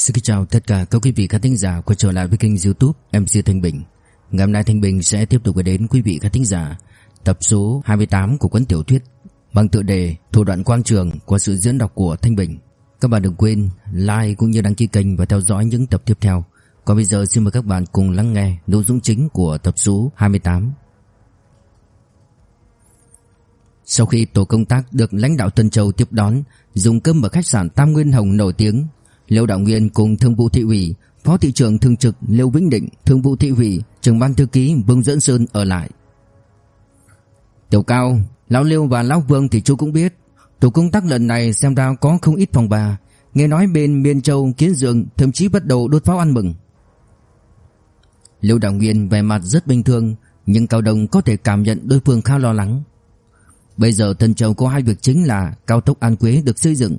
Xin chào tất cả các quý vị khán thính giả quay trở lại với kênh youtube MC Thanh Bình. Ngày hôm nay Thanh Bình sẽ tiếp tục gửi đến quý vị khán thính giả Tập số 28 của cuốn tiểu thuyết Bằng tựa đề Thủ đoạn quang trường của sự diễn đọc của Thanh Bình. Các bạn đừng quên like cũng như đăng ký kênh và theo dõi những tập tiếp theo. Còn bây giờ xin mời các bạn cùng lắng nghe nội dung chính của tập số 28 Sau khi tổ công tác được lãnh đạo Tân Châu tiếp đón, Dùng cơm ở khách sạn Tam Nguyên Hồng nổi tiếng Liêu Đạo Nguyên cùng Thương vụ thị ủy, Phó thị trưởng thường trực Liêu Vĩnh Định, Thương vụ thị ủy, trưởng ban thư ký Vương Dẫn Sơn ở lại. Tiểu Cao, lão Liêu và lão Vương thì chú cũng biết, tổ công tác lần này xem ra có không ít phòng bà, nghe nói bên Miên Châu, Kiến Dương thậm chí bắt đầu đốt pháo ăn mừng. Liêu Đạo Nguyên vẻ mặt rất bình thường, nhưng Cao Đông có thể cảm nhận đối phương khá lo lắng. Bây giờ Tân Châu có hai việc chính là cao tốc An Quế được xây dựng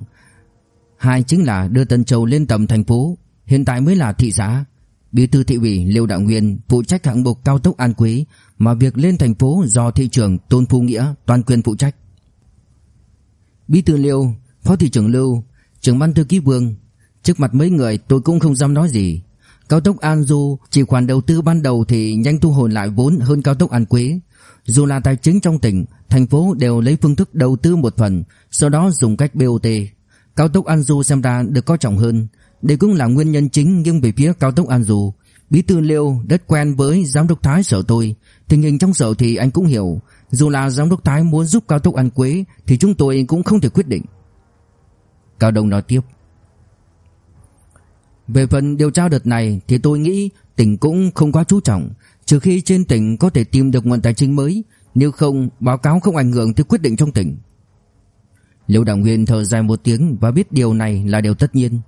Hai chính là đưa Tân Châu lên tầm thành phố, hiện tại mới là thị xã. Bí thư thị ủy Liêu Đạo Nguyên phụ trách hạng mục cao tốc An Quý, mà việc lên thành phố do thị trưởng Tôn Phu Nghĩa toàn quyền phụ trách. Bí thư Liêu, phó thị trưởng Lưu, trưởng ban thư ký Vương, trước mặt mấy người tôi cũng không dám nói gì. Cao tốc An Du chỉ khoản đầu tư ban đầu thì nhanh thu hồi lại vốn hơn cao tốc An Quế. Dù là tài chính trong tỉnh, thành phố đều lấy phương thức đầu tư một phần, sau đó dùng cách BOT. Cao tốc An Du xem ra được coi trọng hơn. Đây cũng là nguyên nhân chính nghiêng về phía cao tốc An Du Bí thư Liêu rất quen với giám đốc Thái sở tôi. Tình hình trong sở thì anh cũng hiểu. Dù là giám đốc Thái muốn giúp cao tốc An Quế, Thì chúng tôi cũng không thể quyết định. Cao Đông nói tiếp. Về phần điều tra đợt này, Thì tôi nghĩ tỉnh cũng không quá chú trọng. Trừ khi trên tỉnh có thể tìm được nguồn tài chính mới. Nếu không, báo cáo không ảnh hưởng tới quyết định trong tỉnh. Liêu Đảng Nguyên thở dài một tiếng và biết điều này là điều tất nhiên.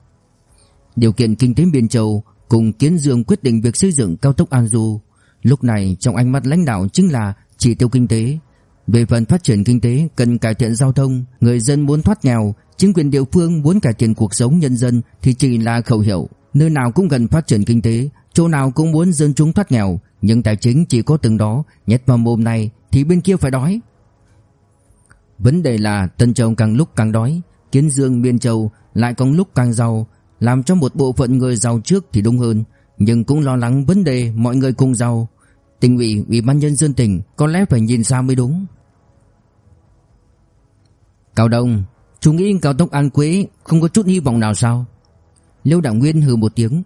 Điều kiện kinh tế Biên Châu cùng Kiến Dương quyết định việc xây dựng cao tốc An Du. Lúc này trong ánh mắt lãnh đạo chính là chỉ tiêu kinh tế. Về phần phát triển kinh tế cần cải thiện giao thông, người dân muốn thoát nghèo, chính quyền địa phương muốn cải thiện cuộc sống nhân dân thì chỉ là khẩu hiệu. Nơi nào cũng cần phát triển kinh tế, chỗ nào cũng muốn dân chúng thoát nghèo, nhưng tài chính chỉ có từng đó, nhét vào mồm này thì bên kia phải đói. Vấn đề là Tân Châu càng lúc càng đói, Kiến Dương Biên Châu lại có lúc càng giàu, làm cho một bộ phận người giàu trước thì đúng hơn, nhưng cũng lo lắng vấn đề mọi người cùng giàu. Tỉnh ủy, ủy ban nhân dân tỉnh có lẽ phải nhìn xa mới đúng. Cao Đông, chú nghĩ cao tốc An Quế không có chút hy vọng nào sao? Liêu Đảng Nguyên hừ một tiếng.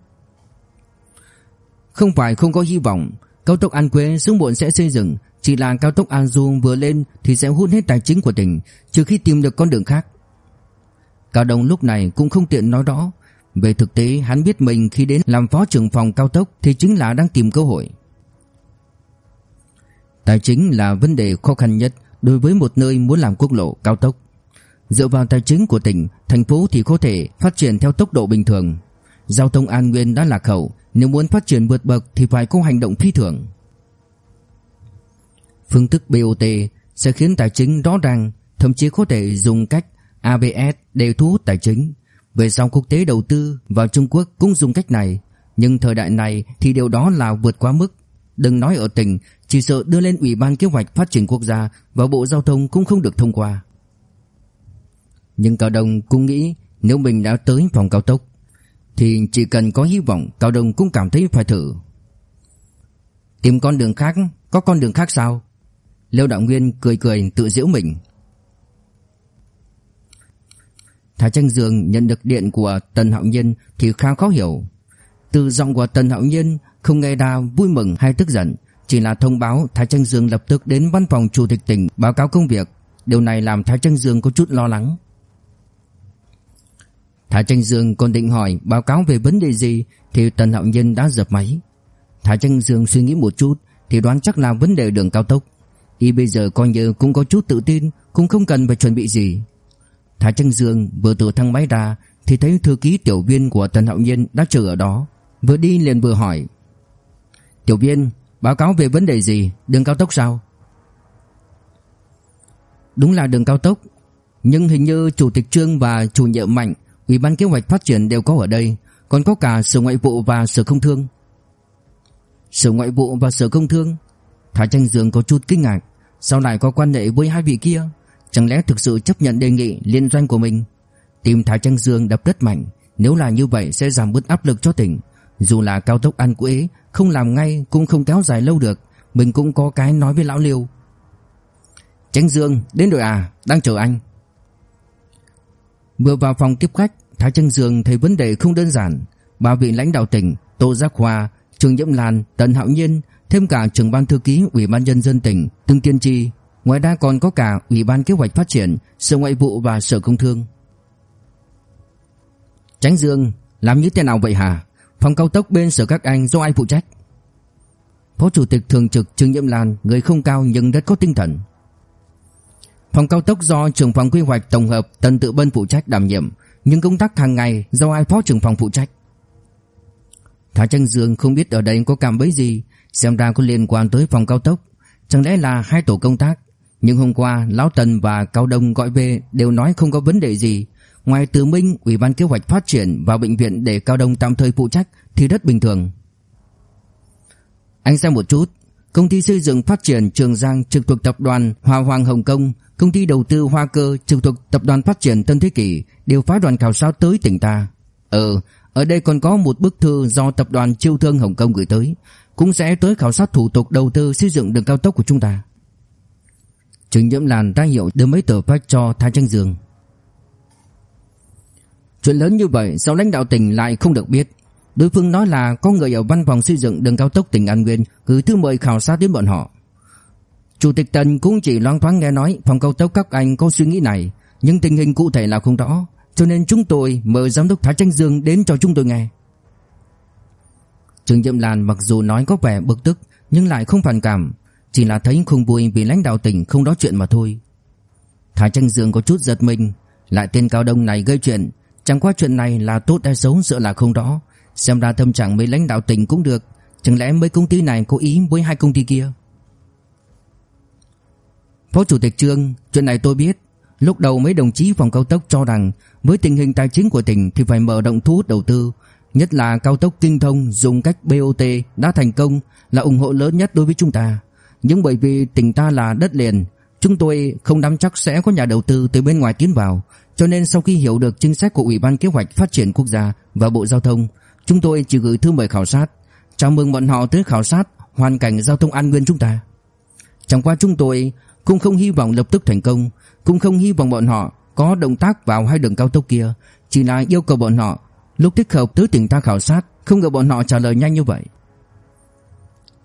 Không phải không có hy vọng, cao tốc An Quế sớm muộn sẽ xây dựng, chỉ là cao tốc An Du vừa lên thì sẽ hút hết tài chính của tỉnh, trừ khi tìm được con đường khác. Cao Đông lúc này cũng không tiện nói rõ, về thực tế hắn biết mình khi đến làm phó trưởng phòng cao tốc thì chính là đang tìm cơ hội. Tài chính là vấn đề khó khăn nhất đối với một nơi muốn làm quốc lộ cao tốc. Dựa vào tài chính của tỉnh, thành phố thì có thể phát triển theo tốc độ bình thường. Giao thông An Nguyên đã lạc hậu, nếu muốn phát triển vượt bậc thì phải có hành động phi thường. Phương thức BOT sẽ khiến tài chính rõ ràng, thậm chí có thể dùng cách ABS để thu hút tài chính. Về sau quốc tế đầu tư vào Trung Quốc cũng dùng cách này, nhưng thời đại này thì điều đó là vượt quá mức. Đừng nói ở tỉnh, chỉ sợ đưa lên Ủy ban Kế hoạch Phát triển Quốc gia và Bộ Giao thông cũng không được thông qua. Nhưng Cao Đông cũng nghĩ nếu mình đã tới phòng cao tốc thì chỉ cần có hy vọng Cao Đông cũng cảm thấy phải thử. Tìm con đường khác, có con đường khác sao? Liêu Đạo Nguyên cười cười tự giễu mình. Thái Tranh Dương nhận được điện của Tần Hạo Nhân thì khá khó hiểu. Từ giọng của Tần Hạo Nhân không nghe ra vui mừng hay tức giận, chỉ là thông báo Thái Tranh Dương lập tức đến văn phòng chủ tịch tỉnh báo cáo công việc. Điều này làm Thái Tranh Dương có chút lo lắng. Thái Tranh Dương còn định hỏi báo cáo về vấn đề gì thì Tần Hạo Nhân đã dập máy. Thái Tranh Dương suy nghĩ một chút thì đoán chắc là vấn đề đường cao tốc. Y bây giờ coi như cũng có chút tự tin, Cũng không cần phải chuẩn bị gì. Thái Tranh Dương vừa từ thang máy ra, Thì thấy thư ký tiểu viên của Tần Hạo Nhiên Đã chờ ở đó, Vừa đi liền vừa hỏi. Tiểu viên, báo cáo về vấn đề gì? Đường cao tốc sao? Đúng là đường cao tốc, Nhưng hình như Chủ tịch Trương và chủ nhiệm Mạnh, Ủy ban kế hoạch phát triển đều có ở đây, Còn có cả Sở Ngoại vụ và Sở Công Thương. Sở Ngoại vụ và Sở Công Thương? Thái Tranh Dương có chút kinh ngạc. Sao lại có quan hệ với hai vị kia? Chẳng lẽ thực sự chấp nhận đề nghị liên doanh của mình? Tìm Thái Tranh Dương đập rất mạnh. Nếu là như vậy sẽ giảm bớt áp lực cho tỉnh. Dù là cao tốc ăn Quế, Không làm ngay cũng không kéo dài lâu được. Mình cũng có cái nói với lão Liêu. Tranh Dương, đến rồi à? Đang chờ anh. Vừa vào phòng tiếp khách, Thái Tranh Dương thấy vấn đề không đơn giản. Ba vị lãnh đạo tỉnh, Tô Giác Hoa Trường Nhậm Lan, Tần Hạo Nhiên Thêm cả trưởng ban thư ký Ủy ban nhân dân tỉnh Từng Tiên Tri Ngoài ra còn có cả Ủy ban kế hoạch phát triển, Sở Ngoại vụ và Sở Công Thương. Tránh Dương, Làm như thế nào vậy hả? Phòng cao tốc bên sở các anh do ai phụ trách? Phó Chủ tịch Thường trực Trương Nhiệm Lan, Người không cao nhưng rất có tinh thần. Phòng cao tốc do trưởng phòng quy hoạch tổng hợp Tần Tự Bân phụ trách đảm nhiệm, Nhưng công tác hàng ngày do ai phó trưởng phòng phụ trách? Thái Tranh Dương không biết ở đây có cảm bấy gì Xem ra có liên quan tới phòng cao tốc. Chẳng lẽ là hai tổ công tác? Nhưng hôm qua, Lão Tần và Cao Đông gọi về Đều nói không có vấn đề gì. Ngoài Từ Minh, Ủy ban kế hoạch phát triển vào bệnh viện Để Cao Đông tạm thời phụ trách Thì rất bình thường. Anh xem một chút. Công ty xây dựng phát triển Trường Giang trực thuộc tập đoàn Hoa Hoàng Hồng Kông, Công ty đầu tư Hoa Cơ trực thuộc tập đoàn phát triển Tân Thế Kỷ Đều phái đoàn khảo sát tới tỉnh ta. Ờ ở đây còn có một bức thư do tập đoàn Chiêu Thương Hồng Kông gửi tới cũng sẽ tới khảo sát thủ tục đầu tư xây dựng đường cao tốc của chúng ta. Trình Nhiễm Lan ra hiệu đưa mấy tờ phách cho Thái Tranh Dương. Chuyện lớn như vậy sao lãnh đạo tỉnh lại không được biết? Đối phương nói là có người ở văn phòng xây dựng đường cao tốc tỉnh An Nguyên gửi thư mời khảo sát đến bọn họ. Chủ tịch Tần cũng chỉ loáng thoáng nghe nói phòng cao tốc các anh có suy nghĩ này, nhưng tình hình cụ thể là không rõ, cho nên chúng tôi mời giám đốc Thái Tranh Dương đến cho chúng tôi nghe. Trương Diệm Lan mặc dù nói có vẻ bực tức nhưng lại không phản cảm, chỉ là thấy không vui vì lãnh đạo tỉnh không nói chuyện mà thôi. Thái Tranh Dương có chút giật mình, lại tên cao đông này gây chuyện, chẳng qua chuyện này là tốt hay xấu sợ là không rõ, xem ra tâm trạng mấy lãnh đạo tỉnh cũng được, chẳng lẽ mấy công ty này cố ý với hai công ty kia. Phó Chủ tịch Trương, chuyện này tôi biết, lúc đầu mấy đồng chí phòng cao tốc cho rằng với tình hình tài chính của tỉnh thì phải mở rộng thu hút đầu tư, Nhất là cao tốc Kinh Thông dùng cách BOT đã thành công là ủng hộ lớn nhất đối với chúng ta. Nhưng bởi vì tỉnh ta là đất liền, chúng tôi không nắm chắc sẽ có nhà đầu tư từ bên ngoài tiến vào. Cho nên sau khi hiểu được chính sách của Ủy ban Kế hoạch Phát triển Quốc gia và Bộ Giao thông, chúng tôi chỉ gửi thư mời khảo sát. Chào mừng bọn họ tới khảo sát hoàn cảnh giao thông an nguyên chúng ta. Chẳng qua chúng tôi cũng không hy vọng lập tức thành công, cũng không hy vọng bọn họ có động tác vào hai đường cao tốc kia, chỉ là yêu cầu bọn họ Lúc thích hợp tới tỉnh ta khảo sát, Không ngờ bọn họ trả lời nhanh như vậy.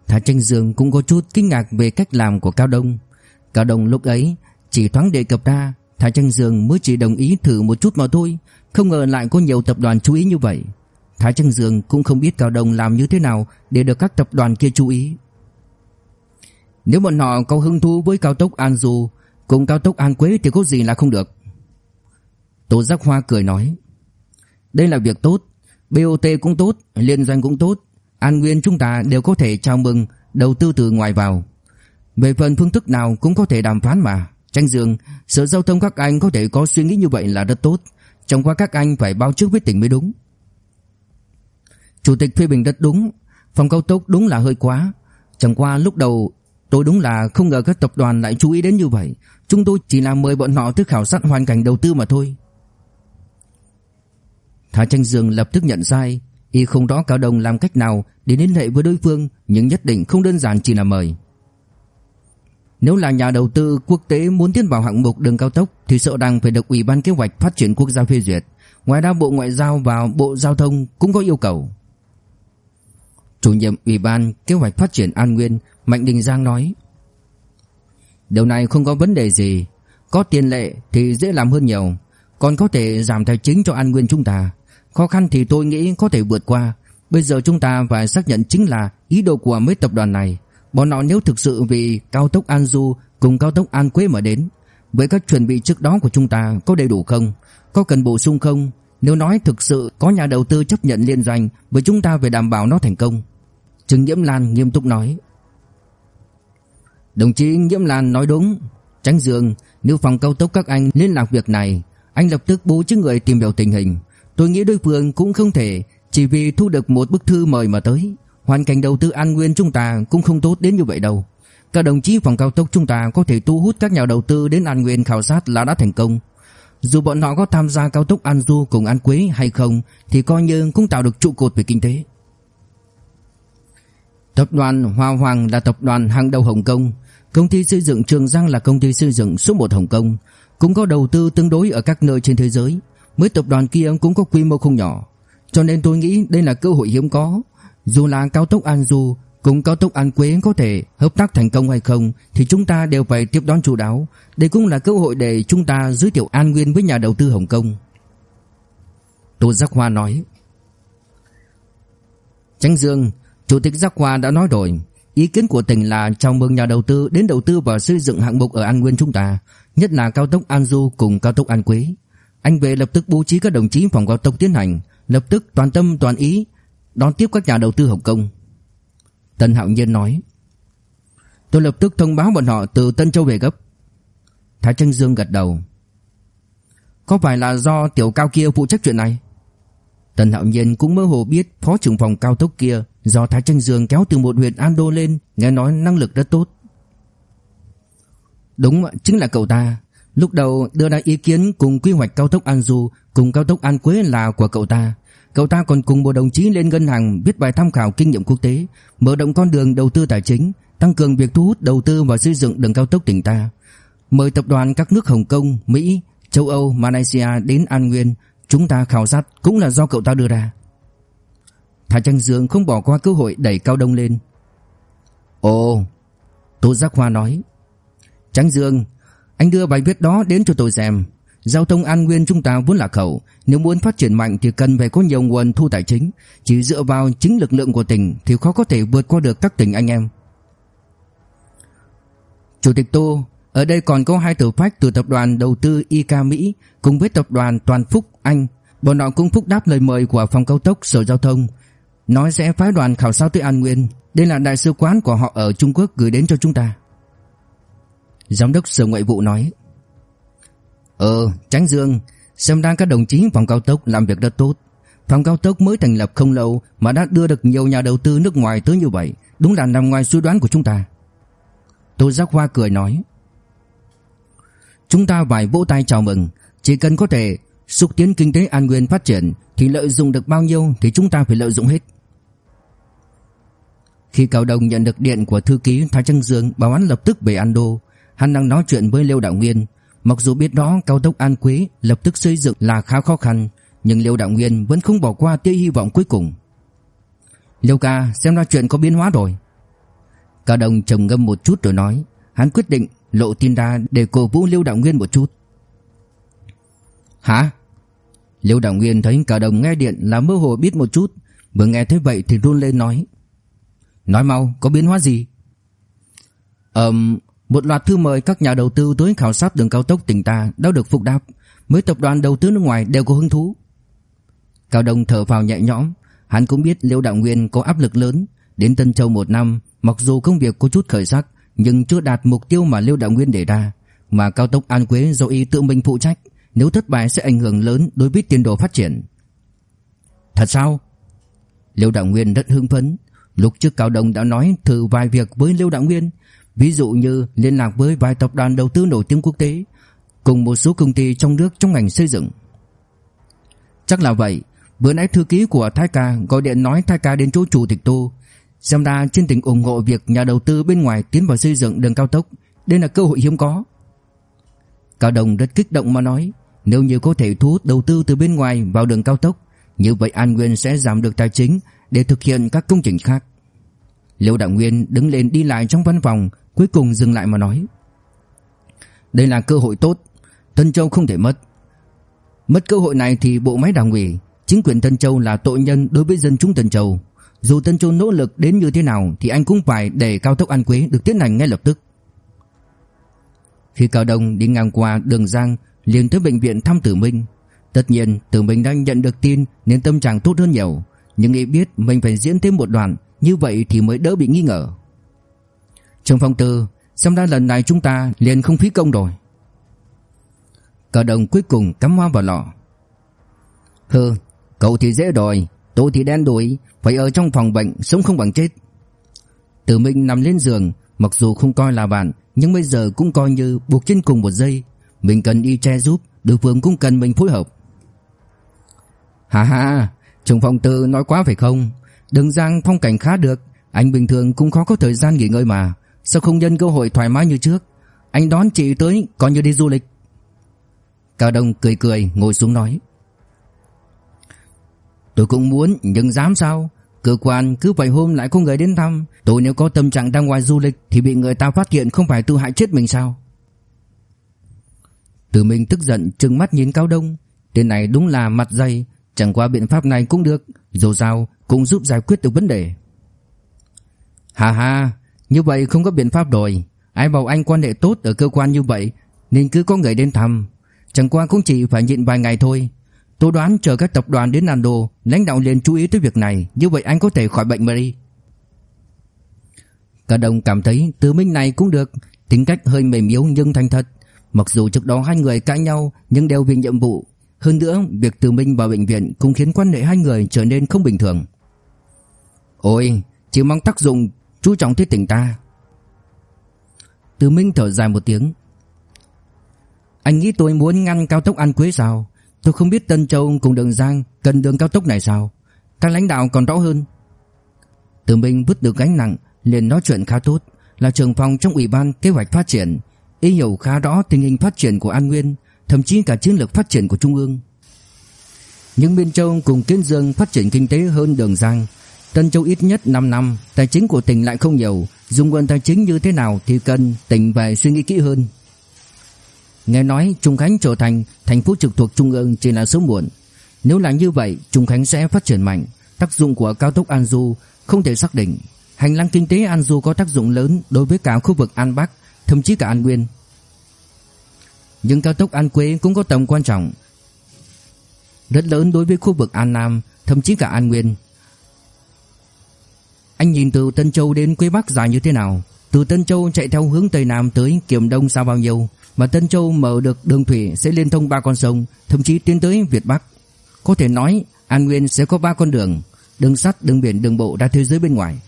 Thái Tranh Dương cũng có chút kinh ngạc về cách làm của Cao Đông. Cao Đông lúc ấy chỉ thoáng đề cập ra, Thái Tranh Dương mới chỉ đồng ý thử một chút mà thôi, Không ngờ lại có nhiều tập đoàn chú ý như vậy. Thái Tranh Dương cũng không biết Cao Đông làm như thế nào Để được các tập đoàn kia chú ý. Nếu bọn họ có hứng thú với cao tốc An Du, Cùng cao tốc An Quế thì có gì là không được. Tổ Giác Hoa cười nói đây là việc tốt, BOT cũng tốt, liên doanh cũng tốt, An Nguyên chúng ta đều có thể chào mừng đầu tư từ ngoài vào. Về phần phương thức nào cũng có thể đàm phán mà. Tranh Dương, Sở Giao thông các anh có thể có suy nghĩ như vậy là rất tốt. Trong qua các anh phải báo trước với tỉnh mới đúng. Chủ tịch phê bình rất đúng, phòng cao tốc đúng là hơi quá. Chẳng qua lúc đầu tôi đúng là không ngờ các tập đoàn lại chú ý đến như vậy. Chúng tôi chỉ là mời bọn họ tới khảo sát hoàn cảnh đầu tư mà thôi. Thả Tranh Dương lập tức nhận sai, y không rõ Cao Đông làm cách nào để liên hệ với đối phương, nhưng nhất định không đơn giản chỉ là mời. Nếu là nhà đầu tư quốc tế muốn tiến vào hạng mục đường cao tốc thì sợ rằng phải được Ủy ban Kế hoạch Phát triển Quốc gia phê duyệt. Ngoài ra Bộ Ngoại giao và Bộ Giao thông cũng có yêu cầu. Chủ nhiệm Ủy ban Kế hoạch Phát triển An Nguyên Mạnh Đình Giang nói Điều này không có vấn đề gì Có tiền lệ thì dễ làm hơn nhiều Còn có thể giảm tài chính cho An Nguyên chúng ta Khó khăn thì tôi nghĩ có thể vượt qua. Bây giờ chúng ta phải xác nhận chính là ý đồ của mấy tập đoàn này. Bọn họ nếu thực sự vì cao tốc An Du cùng cao tốc An Quế mà đến, Với các chuẩn bị trước đó của chúng ta có đầy đủ không? Có cần bổ sung không? Nếu nói thực sự có nhà đầu tư chấp nhận liên doanh Với chúng ta phải đảm bảo nó thành công. Trừng Nhiễm Lan nghiêm túc nói. Đồng chí Nhiễm Lan nói đúng. Tránh Dương, Nếu phòng cao tốc các anh liên lạc việc này, Anh lập tức bố trí người tìm hiểu tình hình. Tôi nghĩ đối phương cũng không thể, chỉ vì thu được một bức thư mời mà tới. Hoàn cảnh đầu tư An Nguyên chúng ta cũng không tốt đến như vậy đâu. Các đồng chí phòng cao tốc chúng ta có thể thu hút các nhà đầu tư đến An Nguyên khảo sát là đã thành công. Dù bọn họ có tham gia cao tốc An Du cùng An Quế hay không, Thì coi như cũng tạo được trụ cột về kinh tế Tập đoàn Hoa Hoàng là tập đoàn hàng đầu Hồng Kông Công ty xây dựng Trường Giang là công ty xây dựng số 1 Hồng Kông Cũng có đầu tư tương đối ở các nơi trên thế giới mới tập đoàn kia cũng có quy mô không nhỏ Cho nên tôi nghĩ đây là cơ hội hiếm có Dù là cao tốc An Du cùng cao tốc An Quế có thể hợp tác thành công hay không thì chúng ta đều phải tiếp đón chú đáo. Đây cũng là cơ hội để chúng ta giới thiệu An Nguyên với nhà đầu tư Hồng Kông. Tô Giác Hoa nói. Tránh Dương, Chủ tịch Giác Hoa đã nói rồi. Ý kiến của tỉnh là chào mừng nhà đầu tư đến đầu tư và xây dựng hạng mục ở An Nguyên chúng ta, nhất là cao tốc An Du cùng cao tốc An Quế. Anh về lập tức bố trí các đồng chí phòng cao tốc tiến hành, lập tức toàn tâm toàn ý đón tiếp các nhà đầu tư Hồng Kông. Tân Hạo Nhiên nói Tôi lập tức thông báo bọn họ từ Tân Châu về gấp. Thái Trân Dương gật đầu Có phải là do tiểu cao kia phụ trách chuyện này? Tân Hạo Nhiên cũng mơ hồ biết Phó trưởng phòng cao tốc kia Do Thái Trân Dương kéo từ một huyện An Đô lên Nghe nói năng lực rất tốt. Đúng chính là cậu ta. Lúc đầu đưa ra ý kiến cùng quy hoạch cao tốc An Du Cùng cao tốc An Quế là của cậu ta Cậu ta còn cùng một đồng chí lên ngân hàng viết bài tham khảo kinh nghiệm quốc tế, mở rộng con đường đầu tư tài chính, tăng cường việc thu hút đầu tư vào xây dựng đường cao tốc tỉnh ta. Mời tập đoàn các nước Hồng Kông, Mỹ, châu Âu, Malaysia đến An Nguyên, chúng ta khảo sát cũng là do cậu ta đưa ra. Thái Trăng Dương không bỏ qua cơ hội đẩy Cao Đông lên. Ồ, Tô Giác Hoa nói. Trăng Dương, anh đưa bài viết đó đến cho tôi xem. Giao thông An Nguyên chúng ta vốn là khẩu, nếu muốn phát triển mạnh thì cần phải có nhiều nguồn thu tài chính, chỉ dựa vào chính lực lượng của tỉnh thì khó có thể vượt qua được các tỉnh anh em. Chủ tịch Tô, ở đây còn có hai tờ phách từ tập đoàn đầu tư IK Mỹ cùng với tập đoàn Toàn Phúc Anh, bọn họ cũng phúc đáp lời mời của phòng cao tốc Sở Giao thông, nói sẽ phái đoàn khảo sát tới An Nguyên, đây là đại sứ quán của họ ở Trung Quốc gửi đến cho chúng ta. Giám đốc Sở Ngoại vụ nói: Ờ, Tránh Dương, xem ra các đồng chí phòng cao tốc làm việc rất tốt. Phòng cao tốc mới thành lập không lâu mà đã đưa được nhiều nhà đầu tư nước ngoài tới như vậy, đúng là nằm ngoài suy đoán của chúng ta. Tô Giác Hoa cười nói. Chúng ta phải vỗ tay chào mừng, chỉ cần có thể xúc tiến kinh tế An Nguyên phát triển thì lợi dụng được bao nhiêu thì chúng ta phải lợi dụng hết. Khi Cao đồng nhận được điện của thư ký Thái Trăng Dương báo án lập tức về Ando, hắn đang nói chuyện với Liêu Đạo Nguyên, Mặc dù biết đó cao tốc An Quế lập tức xây dựng là khá khó khăn, nhưng Liêu Đạo Nguyên vẫn không bỏ qua tia hy vọng cuối cùng. Liêu ca xem ra chuyện có biến hóa rồi. Cao Đồng trầm ngâm một chút rồi nói, hắn quyết định lộ tin ra để cổ vũ Liêu Đạo Nguyên một chút. Hả? Liêu Đạo Nguyên thấy Cao Đồng nghe điện là mơ hồ biết một chút, vừa nghe thấy vậy thì run lên nói. Nói mau, có biến hóa gì? Ờm, một loạt thư mời các nhà đầu tư tới khảo sát đường cao tốc tỉnh ta đã được phục đáp, mấy tập đoàn đầu tư nước ngoài đều có hứng thú. Cao Đông thở vào nhẹ nhõm, hắn cũng biết Liêu Đạo Nguyên có áp lực lớn, đến Tân Châu một năm, mặc dù công việc có chút khởi sắc, nhưng chưa đạt mục tiêu mà Liêu Đạo Nguyên đề ra, mà cao tốc An Quế do y tự mình phụ trách, nếu thất bại sẽ ảnh hưởng lớn đối với tiến độ phát triển. Thật sao? Liêu Đạo Nguyên rất hưng phấn, lúc trước Cao Đông đã nói thử vài việc với Liêu Đạo Nguyên, Ví dụ như liên lạc với vài tập đoàn đầu tư nổi tiếng quốc tế cùng một số công ty trong nước trong ngành xây dựng. Chắc là vậy, bữa nãy thư ký của Thái Ca gọi điện nói Thái Ca đến chỗ chủ tịch Tô, xem ra trên tỉnh ủng hộ việc nhà đầu tư bên ngoài tiến vào xây dựng đường cao tốc, đây là cơ hội hiếm có. Cao Đồng rất kích động mà nói, nếu như có thể thu hút đầu tư từ bên ngoài vào đường cao tốc, như vậy An Nguyên sẽ giảm được tài chính để thực hiện các công trình khác. Liêu Đạo Nguyên đứng lên đi lại trong văn phòng, Cuối cùng dừng lại mà nói, Đây là cơ hội tốt, Tân Châu không thể mất. Mất cơ hội này thì bộ máy đảng ủy, Chính quyền Tân Châu là tội nhân đối với dân chúng Tân Châu. Dù Tân Châu nỗ lực đến như thế nào Thì anh cũng phải để cao tốc An Quế được tiến hành ngay lập tức. Khi Cao Đông đi ngang qua đường Giang, liền tới bệnh viện thăm Tử Minh. Tất nhiên, Tử Minh đang nhận được tin Nên tâm trạng tốt hơn nhiều, Nhưng nghĩ biết mình phải diễn thêm một đoạn, Như vậy thì mới đỡ bị nghi ngờ. Trương Phong Tư, Xem ra lần này chúng ta liền không phí công rồi. Cờ đồng cuối cùng cắm hoa vào lọ. Hừ, Cậu thì dễ rồi Tôi thì đen đuổi, Phải ở trong phòng bệnh Sống không bằng chết. Tử Minh nằm lên giường, Mặc dù không coi là bạn, Nhưng bây giờ cũng coi như buộc trên cùng một giây Mình cần y che giúp, Đối phương cũng cần mình phối hợp. Hà hà Trùng phong tư nói quá phải không? Đừng giang phong cảnh khá được, Anh bình thường cũng khó có thời gian nghỉ ngơi mà. Sao không nhân cơ hội thoải mái như trước? Anh đón chị tới, coi như đi du lịch. Cao Đông cười cười, ngồi xuống nói. Tôi cũng muốn, nhưng dám sao? Cơ quan cứ vài hôm lại có người đến thăm. Tôi nếu có tâm trạng ra ngoài du lịch Thì bị người ta phát hiện không phải tự hại chết mình sao? Từ mình tức giận, trừng mắt nhìn Cao Đông. Tên này đúng là mặt dày, Chẳng qua biện pháp này cũng được. Dù sao, cũng giúp giải quyết được vấn đề. Hà hà như vậy không có biện pháp rồi. Ai bảo anh quan hệ tốt ở cơ quan như vậy, Nên cứ có người đến thăm. Chẳng qua cũng chỉ phải nhịn vài ngày thôi. Tôi đoán chờ các tập đoàn đến Nando, Lãnh đạo liền chú ý tới việc này. Như vậy anh có thể khỏi bệnh mà đi. Cả đồng cảm thấy từ minh này cũng được. Tính cách hơi mềm yếu nhưng thành thật. Mặc dù trước đó hai người cãi nhau, Nhưng đều vì nhiệm vụ. Hơn nữa, việc từ minh vào bệnh viện Cũng khiến quan hệ hai người trở nên không bình thường. Ôi, Chỉ mong tác dụng chú trọng tới tình ta. Từ minh thở dài một tiếng. Anh nghĩ tôi muốn ngăn cao tốc An Quế sao? Tôi không biết Tân Châu cùng Đường Giang cần đường cao tốc này sao? Các lãnh đạo còn rõ hơn. Từ Minh vứt được gánh nặng, liền nói chuyện khá tốt, Là trưởng phòng trong ủy ban kế hoạch phát triển, ý hiểu khá rõ tình hình phát triển của An Nguyên, Thậm chí cả chiến lược phát triển của Trung ương. Nhưng Biên Châu cùng Kiến Dương phát triển kinh tế hơn Đường Giang Tân Châu ít nhất 5 năm Tài chính của tỉnh lại không nhiều Dùng nguồn tài chính như thế nào thì cần tỉnh về suy nghĩ kỹ hơn Nghe nói Trung Khánh trở thành thành phố trực thuộc trung ương chỉ là sớm muộn. Nếu là như vậy, Trung Khánh sẽ phát triển mạnh. Tác dụng của cao tốc An Du không thể xác định. Hành lang kinh tế An Du có tác dụng lớn đối với cả khu vực An Bắc, thậm chí cả An Nguyên. Nhưng cao tốc An Quế cũng có tầm quan trọng rất lớn đối với khu vực An Nam, thậm chí cả An Nguyên. Anh nhìn từ Tân Châu đến Quế Bắc dài như thế nào? Từ Tân Châu chạy theo hướng Tây Nam tới Kiểm Đông sao bao nhiêu? Mà Tân Châu mở được đường thủy sẽ liên thông ba con sông, thậm chí tiến tới Việt Bắc. Có thể nói An Nguyên sẽ có ba con đường, đường sắt, đường biển, đường bộ ra thế giới bên ngoài.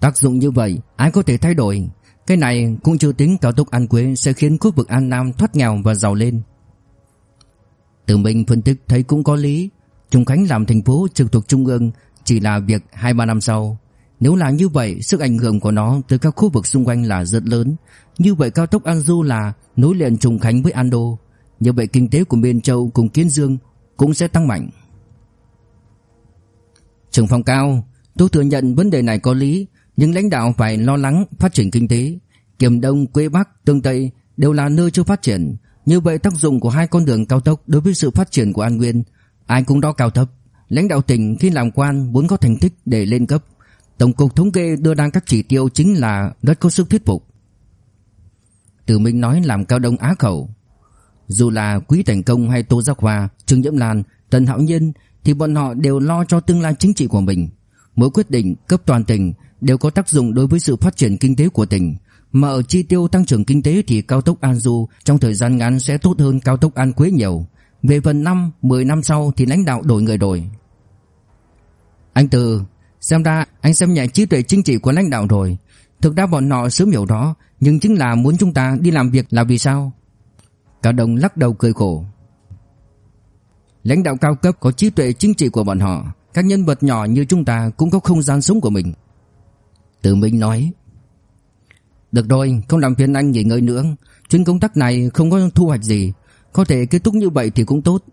Tác dụng như vậy, ai có thể thay đổi? Cái này cũng chưa tính cao tốc An Quế sẽ khiến khu vực An Nam thoát nghèo và giàu lên. Từ mình phân tích thấy cũng có lý, Trung Khánh làm thành phố trực thuộc trung ương chỉ là việc 2-3 năm sau. Nếu là như vậy, sức ảnh hưởng của nó tới các khu vực xung quanh là rất lớn. Như vậy cao tốc Anju là nối liền Trùng Khánh với Ando. Như vậy kinh tế của Miền Châu cùng Kiến Dương cũng sẽ tăng mạnh. Trường phòng cao, tôi thừa nhận vấn đề này có lý, nhưng lãnh đạo phải lo lắng phát triển kinh tế. Kiềm Đông, Quế Bắc, Tương Tây đều là nơi chưa phát triển. Như vậy tác dụng của hai con đường cao tốc đối với sự phát triển của An Nguyên, ai cũng đó cao thấp. Lãnh đạo tỉnh khi làm quan muốn có thành tích để lên cấp Tổng cục thống kê đưa ra các chỉ tiêu chính là rất có sức thuyết phục. Từ Minh nói làm cao đông á khẩu. Dù là Quý Thành Công hay Tô Giác Hoa, Trương Nhiễm Lan, Tần Hạo Nhân thì bọn họ đều lo cho tương lai chính trị của mình. Mỗi quyết định cấp toàn tỉnh đều có tác dụng đối với sự phát triển kinh tế của tỉnh. Mà ở chi tiêu tăng trưởng kinh tế thì cao tốc An Du trong thời gian ngắn sẽ tốt hơn cao tốc An Quế nhiều. Về phần năm, 10 năm sau thì lãnh đạo đổi người đổi. Anh Từ, Xem ra anh xem nhẹ trí tuệ chính trị của lãnh đạo rồi. Thực ra bọn họ sớm hiểu đó Nhưng chính là muốn chúng ta đi làm việc là vì sao? Cao Đông lắc đầu cười khổ. Lãnh đạo cao cấp có trí tuệ chính trị của bọn họ Các nhân vật nhỏ như chúng ta cũng có không gian sống của mình. Từ Minh nói Được rồi, không làm phiền anh nghỉ ngơi nữa. Chuyến công tác này không có thu hoạch gì. Có thể kết thúc như vậy thì cũng tốt.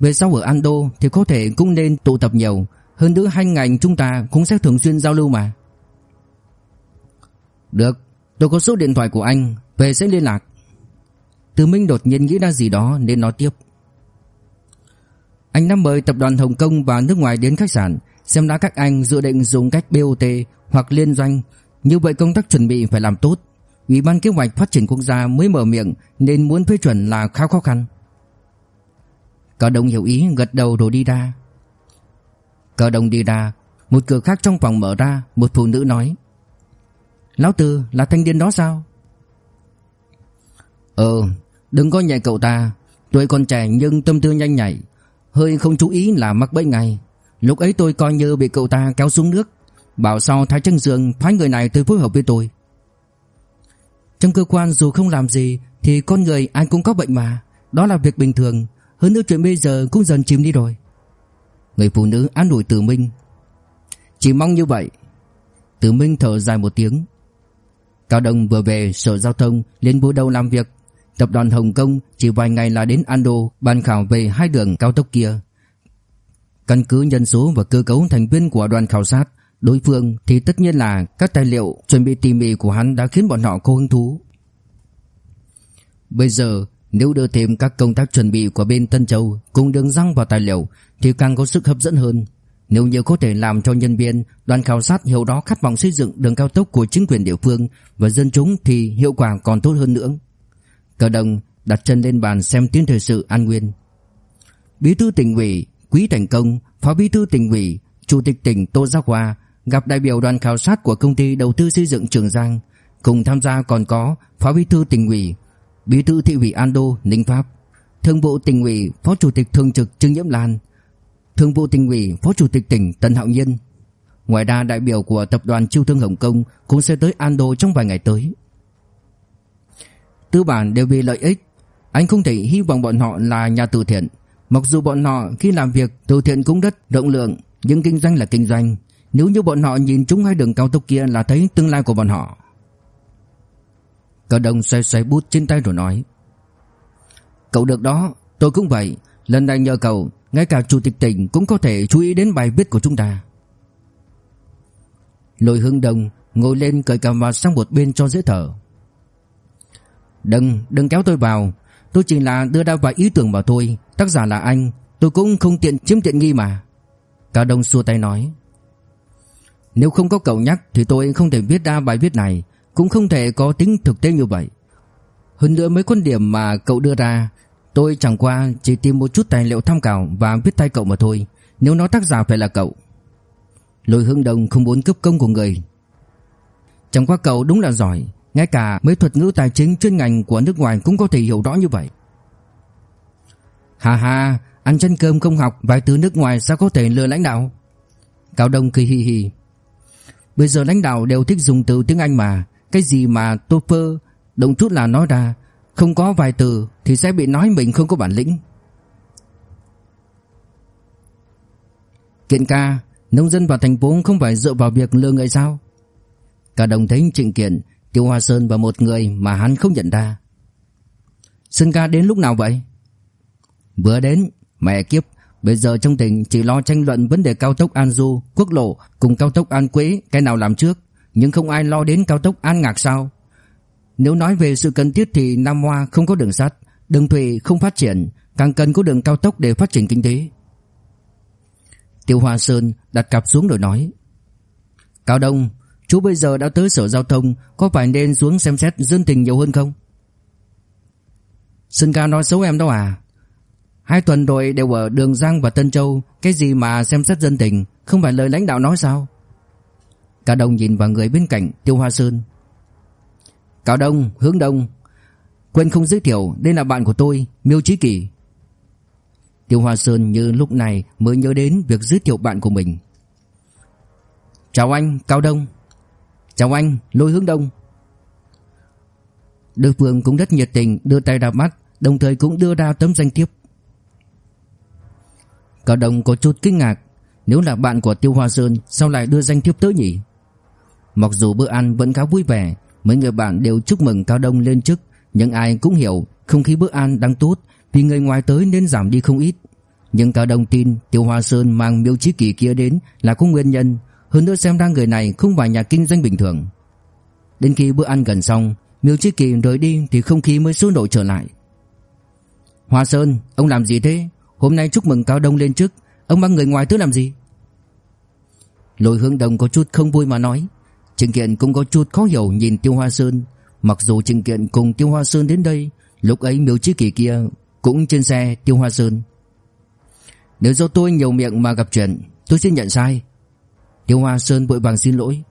Về sau ở Ando thì có thể cũng nên tụ tập nhiều hơn nữa hai ngành chúng ta cũng sẽ thường xuyên giao lưu mà. Được, Tôi có số điện thoại của anh, Về sẽ liên lạc. Từ Minh đột nhiên nghĩ ra gì đó nên nói tiếp. Anh đã mời tập đoàn Hồng Kông và nước ngoài đến khách sạn, Xem đã các anh dự định dùng cách BOT hoặc liên doanh. Như vậy công tác chuẩn bị phải làm tốt. Ủy ban kế hoạch phát triển quốc gia mới mở miệng Nên muốn phê chuẩn là khá khó khăn. Cả Đông hiểu ý, gật đầu rồi đi ra. Cờ đồng đi ra, Một cửa khác trong phòng mở ra, Một phụ nữ nói, Lão Tư là thanh niên đó sao? Ờ Đừng có nhảy cậu ta, Tuổi còn trẻ nhưng tâm tư nhanh nhạy, Hơi không chú ý là mắc bẫy ngay. Lúc ấy tôi coi như bị cậu ta kéo xuống nước, Bảo sau Thái Trân Dương phái người này tới phối hợp với tôi. Trong cơ quan dù không làm gì Thì con người ai cũng có bệnh mà, Đó là việc bình thường, Hơn nữa chuyện bây giờ cũng dần chìm đi rồi. Người phụ nữ an ủi Từ Minh. Chỉ mong như vậy. Từ Minh thở dài một tiếng. Cao Đông vừa về sở giao thông, lên bố đầu làm việc. Tập đoàn Hồng Kông chỉ vài ngày là đến Ando bàn khảo về hai đường cao tốc kia. Căn cứ nhân số và cơ cấu thành viên của đoàn khảo sát, đối phương thì tất nhiên là các tài liệu chuẩn bị tỉ mỉ của hắn đã khiến bọn họ có hứng thú. Bây giờ, nếu đưa thêm các công tác chuẩn bị của bên Tân Châu cùng đường răng vào tài liệu thì càng có sức hấp dẫn hơn. Nếu như có thể làm cho nhân viên đoàn khảo sát hiểu đó khát vọng xây dựng đường cao tốc của chính quyền địa phương và dân chúng thì hiệu quả còn tốt hơn nữa. Cờ đồng đặt chân lên bàn xem tiến thời sự An Nguyên. Bí thư tỉnh ủy Quý Thành Công, Phó Bí thư tỉnh ủy, Chủ tịch tỉnh Tô Giác Hoa gặp đại biểu đoàn khảo sát của công ty đầu tư xây dựng Trường Giang, cùng tham gia còn có Phó Bí thư tỉnh ủy, Bí thư thị ủy An Đô, Ninh Pháp, Thường vụ tỉnh ủy, Phó Chủ tịch thường trực Trương Nhiễm Lan, Thường vụ tỉnh ủy, Phó Chủ tịch tỉnh Tân Hạo Nhiên. Ngoài ra đại biểu của tập đoàn Chiêu thương Hồng Kông cũng sẽ tới An Đô trong vài ngày tới. Tư bản đều vì lợi ích, anh không thể hy vọng bọn họ là nhà từ thiện. Mặc dù bọn họ khi làm việc từ thiện cũng rất rộng lượng, nhưng kinh doanh là kinh doanh. Nếu như bọn họ nhìn chúng hai đường cao tốc kia là thấy tương lai của bọn họ. Cờ đồng xoay xoay bút trên tay rồi nói. Cậu được đó, tôi cũng vậy. Lần này nhờ cậu, ngay cả chủ tịch tỉnh cũng có thể chú ý đến bài viết của chúng ta. Lôi hưng Đông ngồi lên cởi cằm vào sang một bên cho dễ thở. Đừng, đừng kéo tôi vào. Tôi chỉ là đưa ra vài ý tưởng vào thôi. Tác giả là anh, tôi cũng không tiện chiếm tiện nghi mà. Cao Đông xua tay nói. Nếu không có cậu nhắc thì tôi không thể viết ra bài viết này, cũng không thể có tính thực tế như vậy. Hơn nữa mấy quan điểm mà cậu đưa ra, tôi chẳng qua chỉ tìm một chút tài liệu tham khảo và viết tay cậu mà thôi, nếu nó tác giả phải là cậu. Lôi Hưng đồng không muốn cướp công của người. Chẳng qua cậu đúng là giỏi, ngay cả mấy thuật ngữ tài chính chuyên ngành của nước ngoài cũng có thể hiểu rõ như vậy. Hà hà, ăn chân cơm không học vài từ nước ngoài sao có thể lừa lãnh đạo? Cao Đông cười hi hi. Bây giờ lãnh đạo đều thích dùng từ tiếng Anh mà, cái gì mà topper, động chút là nói ra, không có vài từ thì sẽ bị nói mình không có bản lĩnh. Kiện ca, nông dân và thành phố không phải dựa vào việc lừa người sao? Cả đồng thấy Trịnh Kiện, Tiêu Hoa Sơn và một người mà hắn không nhận ra. Sơn ca đến lúc nào vậy? Vừa đến, mẹ kiếp, bây giờ trong tỉnh chỉ lo tranh luận vấn đề cao tốc An Du, quốc lộ cùng cao tốc An Quế, cái nào làm trước, nhưng không ai lo đến cao tốc An Ngạc sao? Nếu nói về sự cần thiết thì Nam Hoa không có đường sắt, đường thủy không phát triển, càng cần có đường cao tốc để phát triển kinh tế. Tiêu Hoa Sơn đặt cặp xuống rồi nói: "Cao Đông, chú bây giờ đã tới sở giao thông, có phải nên xuống xem xét dân tình nhiều hơn không?" Sơn ca nói xấu em đâu à? Hai tuần rồi đều ở Đường Giang và Tân Châu Cái gì mà xem xét dân tình Không phải lời lãnh đạo nói sao Cả đông nhìn vào người bên cạnh Tiêu Hoa Sơn Cao Đông, Hướng Đông. Quên không giới thiệu Đây là bạn của tôi, Miêu Chí Kỳ. Tiêu Hoa Sơn như lúc này Mới nhớ đến việc giới thiệu bạn của mình. Chào anh, Cao Đông. Chào anh, Lôi Hướng Đông. Đối phương cũng rất nhiệt tình đưa tay ra mắt Đồng thời cũng đưa ra tấm danh thiếp. Cao Đông có chút kinh ngạc Nếu là bạn của Tiêu Hoa Sơn Sao lại đưa danh thiếp tới nhỉ? Mặc dù bữa ăn vẫn khá vui vẻ Mấy người bạn đều chúc mừng Cao Đông lên chức Nhưng ai cũng hiểu Không khí bữa ăn đang tốt Vì người ngoài tới nên giảm đi không ít. Nhưng Cao Đông tin Tiêu Hoa Sơn mang miêu chí kỳ kia đến Là có nguyên nhân. Hơn nữa xem ra người này không phải nhà kinh doanh bình thường. Đến khi bữa ăn gần xong Miêu Chí Kỳ rời đi thì không khí mới sôi nổi trở lại. Hoa Sơn, ông làm gì thế? Hôm nay chúc mừng Cao Đông lên chức Ông mang người ngoài tới làm gì? Lôi hướng đồng có chút không vui mà nói. Trình Kiện cũng có chút khó hiểu nhìn Tiêu Hoa Sơn. Mặc dù Trình Kiện cùng Tiêu Hoa Sơn đến đây, Lúc ấy miếu chí kỳ kia Cũng trên xe Tiêu Hoa Sơn. Nếu do tôi nhiều miệng mà gặp chuyện, Tôi xin nhận sai. Tiêu Hoa Sơn vội vàng xin lỗi.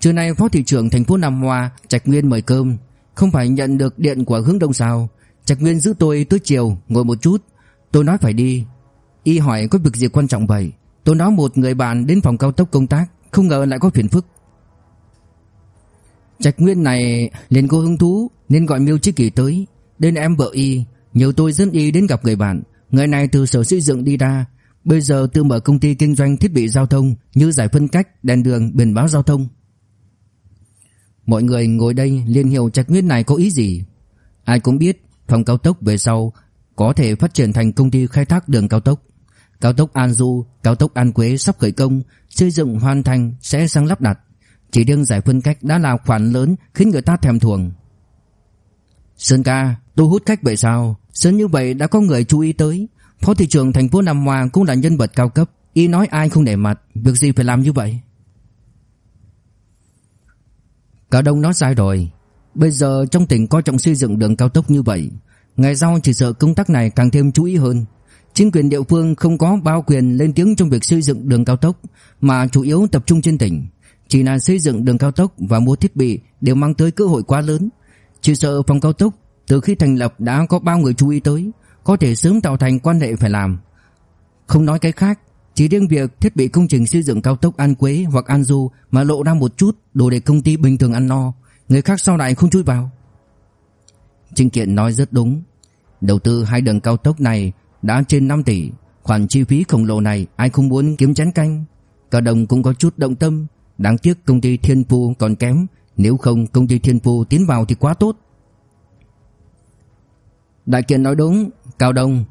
Trưa nay phó thị trưởng thành phố Nam Hoa, Trạch Nguyên mời cơm. Không phải nhận được điện của hướng đông sao. Trạch Nguyên giữ tôi tới chiều, ngồi một chút. Tôi nói phải đi. Y hỏi có việc gì quan trọng vậy? Tôi nói một người bạn đến phòng cao tốc công tác. Không ngờ lại có phiền phức. Trạch Nguyên này liền có hứng thú Nên gọi Miêu Chí Kỳ tới. Đến em vợ Y Nhiều tôi dẫn y đến gặp người bạn. Người này từ sở xây dựng đi ra Bây giờ tự mở công ty kinh doanh thiết bị giao thông Như giải phân cách, đèn đường, biển báo giao thông. Mọi người ngồi đây liên hiểu Trạch Nguyên này có ý gì. Ai cũng biết phòng cao tốc về sau Có thể phát triển thành công ty khai thác đường cao tốc. Cao tốc An Du, cao tốc An Quế sắp khởi công Xây dựng hoàn thành sẽ sang lắp đặt. Chỉ riêng giải phân cách đã là khoản lớn Khiến người ta thèm thuồng. Sơn ca, tôi hút khách vậy sao? Sớm như vậy đã có người chú ý tới. Phó thị trưởng thành phố Nam Hoa cũng là nhân vật cao cấp. Y nói ai không để mặt Việc gì phải làm như vậy? Cả Đông nói sai rồi. Bây giờ trong tỉnh coi trọng xây dựng đường cao tốc như vậy. Ngày sau chỉ sợ công tác này càng thêm chú ý hơn. Chính quyền địa phương không có bao quyền lên tiếng trong việc xây dựng đường cao tốc, Mà chủ yếu tập trung trên tỉnh. Chỉ là xây dựng đường cao tốc và mua thiết bị đều mang tới cơ hội quá lớn. Chỉ sợ phòng cao tốc, từ khi thành lập đã có bao người chú ý tới, Có thể sớm tạo thành quan hệ phải làm. Không nói cái khác, Chỉ riêng việc thiết bị công trình xây dựng cao tốc An Quế hoặc An Du Mà lộ ra một chút Đồ để công ty bình thường ăn no, Người khác sau này không chui vào. Trình Kiện nói rất đúng. Đầu tư hai đường cao tốc này đã trên 5 tỷ, Khoản chi phí khổng lồ này ai không muốn kiếm chén canh? Cả đồng cũng có chút động tâm. Đáng tiếc công ty Thiên Phu còn kém. Nếu không, công ty Thiên Phu tiến vào thì quá tốt. Đại kiện nói đúng, Cao Đông,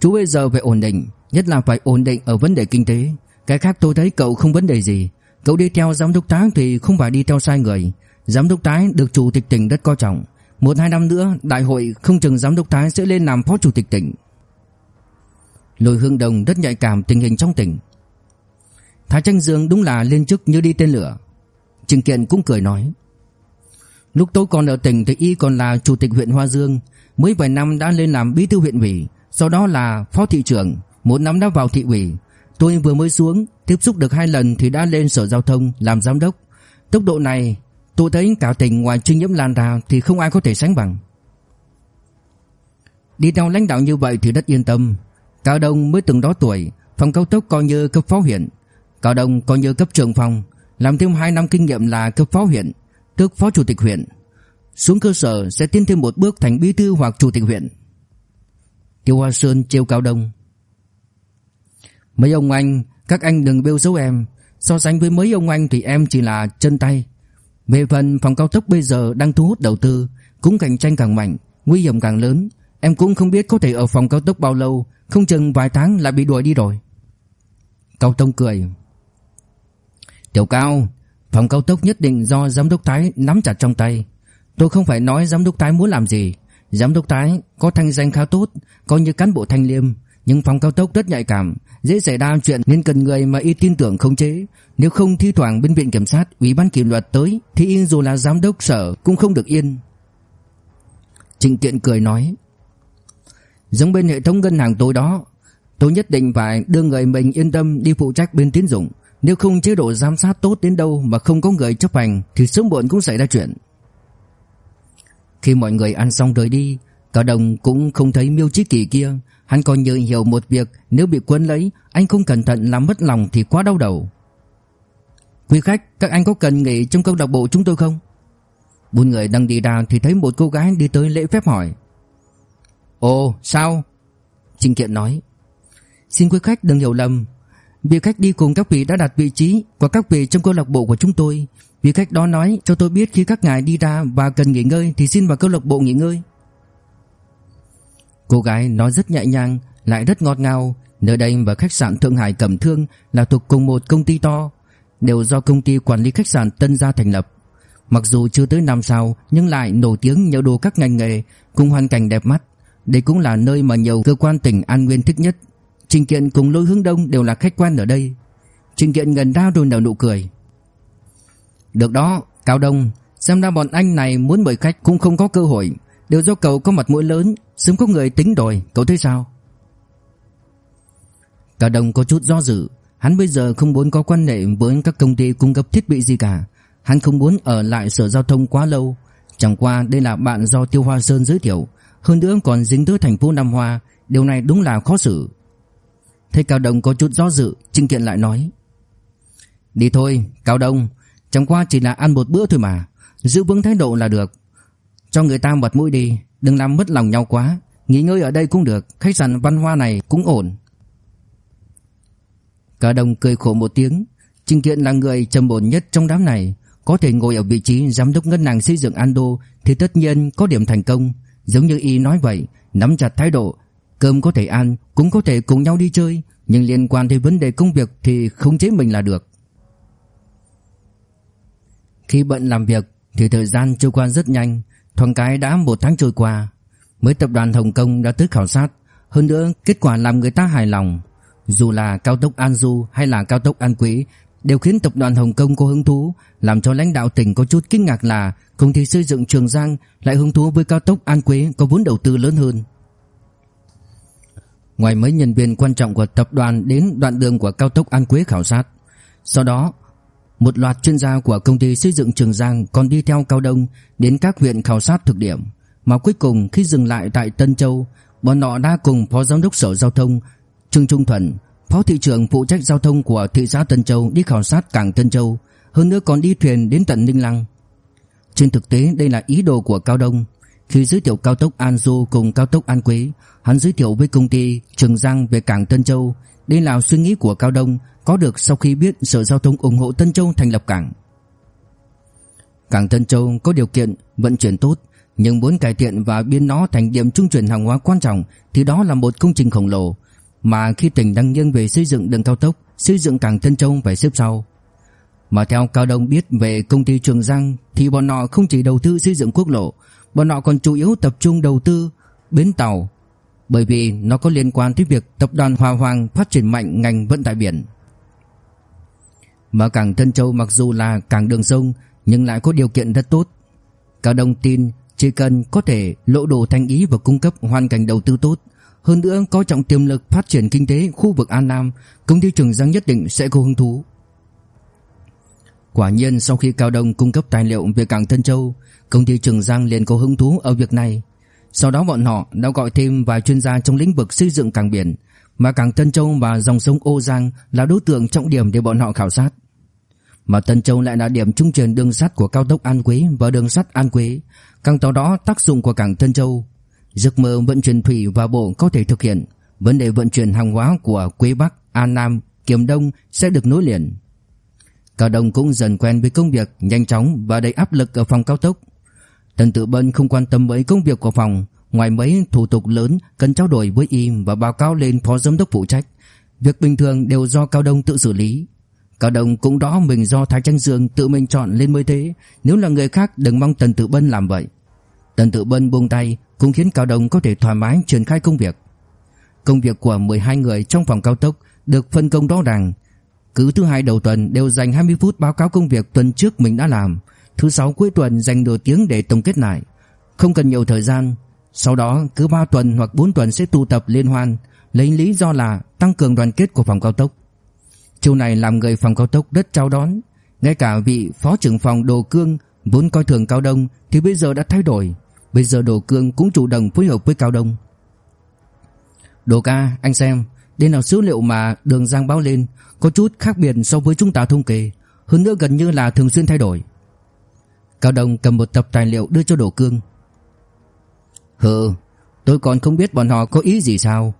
Chú bây giờ phải ổn định, Nhất là phải ổn định ở vấn đề kinh tế. Cái khác tôi thấy cậu không vấn đề gì. Cậu đi theo giám đốc tái thì không phải đi theo sai người. Giám đốc tái được chủ tịch tỉnh rất coi trọng. Một hai năm nữa, Đại hội không chừng giám đốc tái sẽ lên làm phó chủ tịch tỉnh. Lôi Hương Đồng rất nhạy cảm tình hình trong tỉnh. Thái Tranh Dương đúng là lên chức như đi tên lửa. Trình Kiện cũng cười nói, Lúc tôi còn ở tỉnh thì y còn là chủ tịch huyện Hoa Dương, Mới vài năm đã lên làm bí thư huyện ủy, Sau đó là phó thị trưởng, Một năm đã vào thị ủy. Tôi vừa mới xuống, Tiếp xúc được hai lần thì đã lên sở giao thông Làm giám đốc. Tốc độ này, tôi thấy cả tỉnh ngoài Trương Nhiễm Lan ra Thì không ai có thể sánh bằng. Đi theo lãnh đạo như vậy thì rất yên tâm. Cao Đông mới từng đó tuổi Phòng cao tốc coi như cấp phó huyện. Cao Đông coi như cấp trưởng phòng, Làm thêm 2 năm kinh nghiệm là cấp phó huyện, Tức phó chủ tịch huyện. Xuống cơ sở sẽ tiến thêm một bước thành bí thư hoặc chủ tịch huyện. Tiêu Hoa Sơn trêu Cao Đông. Mấy ông anh, Các anh đừng bêu xấu em. So sánh với mấy ông anh thì em chỉ là chân tay. Về phần phòng cao tốc bây giờ đang thu hút đầu tư, Cũng cạnh tranh càng mạnh, Nguy hiểm càng lớn. Em cũng không biết có thể ở phòng cao tốc bao lâu không chừng vài tháng lại bị đuổi đi rồi. Cao Tông cười. Tiểu Cao, Phòng cao tốc nhất định do giám đốc Thái nắm chặt trong tay. Tôi không phải nói giám đốc tái muốn làm gì. Giám đốc tái có thanh danh khá tốt Coi như cán bộ thanh liêm, Nhưng phòng cao tốc rất nhạy cảm, Dễ xảy ra chuyện nên cần người mà y tin tưởng không chế. Nếu không thi thoảng bên viện kiểm sát, Ủy ban kỷ luật tới, Thì y dù là giám đốc sở cũng không được yên. Trịnh Kiện cười nói Giống bên hệ thống ngân hàng tôi đó, Tôi nhất định phải đưa người mình yên tâm đi phụ trách bên tín dụng. Nếu không chế độ giám sát tốt đến đâu mà không có người chấp hành, Thì sớm muộn cũng xảy ra chuyện. Khi mọi người ăn xong rời đi, Cả đồng cũng không thấy miêu trí kỳ kia. Hắn còn nhớ hiểu một việc, Nếu bị cuốn lấy, Anh không cẩn thận làm mất lòng thì quá đau đầu. Quý khách, Các anh có cần nghỉ trong câu lạc bộ chúng tôi không? Bốn người đang đi ra Thì thấy một cô gái đi tới lễ phép hỏi. Ồ sao Trình Kiện nói Xin quý khách đừng hiểu lầm Vị khách đi cùng các vị đã đặt vị trí Của các vị trong câu lạc bộ của chúng tôi Vị khách đó nói cho tôi biết khi các ngài đi ra và cần nghỉ ngơi thì xin vào câu lạc bộ nghỉ ngơi. Cô gái nói rất nhẹ nhàng, lại rất ngọt ngào. Nơi đây và khách sạn Thượng Hải Cẩm Thương là thuộc cùng một công ty to, đều do công ty quản lý khách sạn Tân Gia thành lập. Mặc dù chưa tới năm sao nhưng lại nổi tiếng nhờ đồ các ngành nghề cùng hoàn cảnh đẹp mắt. Đây cũng là nơi mà nhiều cơ quan tỉnh An Nguyên thích nhất. Trình Kiện cùng Lôi Hướng Đông đều là khách quan ở đây. Trình Kiện gần ra rồi nở nụ cười. Được đó, Cao Đông, xem ra bọn anh này muốn mời khách cũng không có cơ hội, đều do cậu có mặt mũi lớn, sớm có người tính rồi, cậu thấy sao? Cao Đông có chút do dự, hắn bây giờ không muốn có quan hệ với các công ty cung cấp thiết bị gì cả, hắn không muốn ở lại sở giao thông quá lâu, chẳng qua đây là bạn do Tiêu Hoa Sơn giới thiệu, hơn nữa còn dính tới thành phố Nam Hoa, điều này đúng là khó xử. Thấy Cao Đông có chút do dự, Trinh Kiện lại nói: "Đi thôi, Cao Đông, Chẳng qua chỉ là ăn một bữa thôi mà Giữ vững thái độ là được. Cho người ta mặt mũi đi Đừng làm mất lòng nhau quá. Nghỉ ngơi ở đây cũng được Khách sạn văn hoa này cũng ổn. Cao đồng cười khổ một tiếng Trình Kiện là người trầm ổn nhất trong đám này. Có thể ngồi ở vị trí giám đốc ngân hàng xây dựng Ando Thì tất nhiên có điểm thành công. Giống như y nói vậy, Nắm chặt thái độ, Cơm có thể ăn, Cũng có thể cùng nhau đi chơi, Nhưng liên quan đến vấn đề công việc Thì không chế mình là được. Khi bận làm việc Thì thời gian trôi qua rất nhanh, Thoáng cái đã một tháng trôi qua. Mới tập đoàn Hồng Kông đã tới khảo sát, Hơn nữa kết quả làm người ta hài lòng. Dù là cao tốc An Du hay là cao tốc An Quý Đều khiến tập đoàn Hồng Kông có hứng thú Làm cho lãnh đạo tỉnh có chút kinh ngạc là Công ty xây dựng Trường Giang lại hứng thú với cao tốc An Quế có vốn đầu tư lớn hơn. Ngoài mấy nhân viên quan trọng của tập đoàn đến đoạn đường của cao tốc An Quế khảo sát Sau đó một loạt chuyên gia của công ty xây dựng Trường Giang còn đi theo Cao Đông đến các huyện khảo sát thực điểm. Mà cuối cùng khi dừng lại tại Tân Châu, bọn họ đã cùng Phó Giám đốc Sở Giao thông Trương Trung Thuần, Phó thị trưởng phụ trách giao thông của thị xã Tân Châu đi khảo sát cảng Tân Châu, hơn nữa còn đi thuyền đến tận Ninh Lăng. Trên thực tế đây là ý đồ của Cao Đông. Khi giới thiệu cao tốc An Du cùng cao tốc An Quế, hắn giới thiệu với công ty Trường Giang về cảng Tân Châu. Đây là suy nghĩ của Cao Đông có được sau khi biết Sở Giao thông ủng hộ Tân Châu thành lập cảng. Cảng Tân Châu có điều kiện vận chuyển tốt, nhưng muốn cải thiện và biến nó thành điểm trung chuyển hàng hóa quan trọng thì đó là một công trình khổng lồ mà khi tỉnh đang nghiêng về xây dựng đường cao tốc, xây dựng cảng Tân Châu phải xếp sau. Mà theo Cao Đông biết về công ty Trường Giang thì bọn họ không chỉ đầu tư xây dựng quốc lộ, bọn họ còn chủ yếu tập trung đầu tư bến tàu bởi vì nó có liên quan tới việc tập đoàn Hòa Hoàng phát triển mạnh ngành vận tải biển. Mà cảng Tân Châu mặc dù là cảng đường sông nhưng lại có điều kiện rất tốt. Cao Đông tin chỉ cần có thể lộ đồ thanh ý và cung cấp hoàn cảnh đầu tư tốt, hơn nữa có trọng tiềm lực phát triển kinh tế khu vực An Nam, công ty Trường Giang nhất định sẽ có hứng thú. Quả nhiên sau khi Cao Đông cung cấp tài liệu về cảng Tân Châu, công ty Trường Giang liền có hứng thú ở việc này. Sau đó bọn họ đã gọi thêm vài chuyên gia trong lĩnh vực xây dựng cảng biển, mà cảng Tân Châu và dòng sông Ô Giang là đối tượng trọng điểm để bọn họ khảo sát. Mà Tân Châu lại là điểm trung chuyển đường sắt của cao tốc An Quế và đường sắt An Quế, càng tỏ đó tác dụng của cảng Tân Châu. Giấc mơ vận chuyển thủy và bộ có thể thực hiện, vấn đề vận chuyển hàng hóa của Quế Bắc, An Nam, Kiềm Đông sẽ được nối liền. Cao Đông cũng dần quen với công việc nhanh chóng và đầy áp lực ở phòng cao tốc. Tần Tự Bân không quan tâm mấy công việc của phòng, ngoài mấy thủ tục lớn cần trao đổi với y và báo cáo lên phó giám đốc phụ trách. Việc bình thường đều do Cao Đông tự xử lý. Cao Đông cũng đó mình do Thái Tranh Dương tự mình chọn lên mới thế, nếu là người khác đừng mong Tần Tự Bân làm vậy. Tần Tự Bân buông tay cũng khiến Cao Đông có thể thoải mái triển khai công việc. Công việc của 12 người trong phòng cao tốc được phân công rõ ràng. Cứ thứ hai đầu tuần đều dành 20 phút báo cáo công việc tuần trước mình đã làm, thứ sáu cuối tuần dành nửa tiếng để tổng kết lại. Không cần nhiều thời gian, sau đó cứ 3 tuần hoặc 4 tuần sẽ tụ tập liên hoan, lấy lý do là tăng cường đoàn kết của phòng cao tốc. Chiều này làm người phòng cao tốc rất chào đón, ngay cả vị phó trưởng phòng Đồ Cương vốn coi thường Cao Đông thì bây giờ đã thay đổi, bây giờ Đồ Cương cũng chủ động phối hợp với Cao Đông. Đồ ca, anh xem, đây là số liệu mà Đường Giang báo lên, có chút khác biệt so với chúng ta thông kê, hơn nữa gần như là thường xuyên thay đổi. Cao Đông cầm một tập tài liệu đưa cho Đồ Cương. Hừ, tôi còn không biết bọn họ có ý gì sao.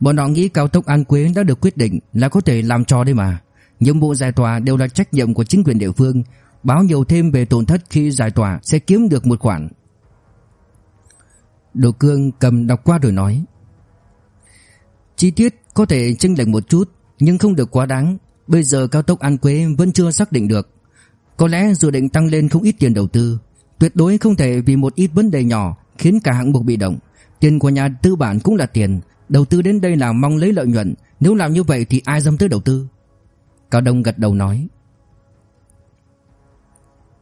Bọn họ nghĩ cao tốc An Quế đã được quyết định là có thể làm trò đấy mà. Nhiệm vụ giải tỏa đều là trách nhiệm của chính quyền địa phương. Báo nhiều thêm về tổn thất khi giải tỏa sẽ kiếm được một khoản. Đồ Cương cầm đọc qua rồi nói. Chi tiết có thể chênh lệch một chút nhưng không được quá đáng. Bây giờ cao tốc An Quế vẫn chưa xác định được. Có lẽ dự định tăng lên không ít tiền đầu tư. Tuyệt đối không thể vì một ít vấn đề nhỏ khiến cả hạng mục bị động. Tiền của nhà tư bản cũng là tiền, đầu tư đến đây là mong lấy lợi nhuận, nếu làm như vậy thì ai dám tới đầu tư? Cao Đông gật đầu nói.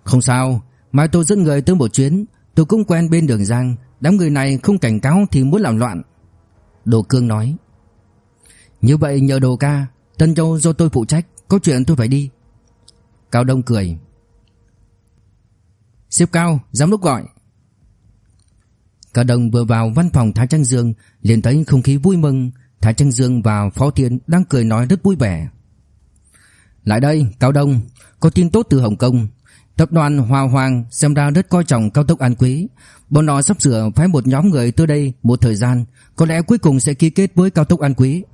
Không sao, mai tôi dẫn người tới một chuyến, tôi cũng quen bên đường Giang, đám người này không cảnh cáo thì muốn làm loạn. Đồ Cương nói. Như vậy nhờ Đồ ca, Tân Châu do tôi phụ trách, có chuyện tôi phải đi. Cao Đông cười. Xếp cao, giám đốc gọi. Cao Đông vừa vào văn phòng Thái Trăng Dương liền thấy không khí vui mừng Thái Trăng Dương và Phó Thiên đang cười nói rất vui vẻ Lại đây Cao Đông Có tin tốt từ Hồng Kông Tập đoàn Hòa Hoàng xem ra rất coi trọng cao tốc An Quý. Bọn họ sắp sửa phái một nhóm người tới đây một thời gian, có lẽ cuối cùng sẽ ký kết với cao tốc An Quý.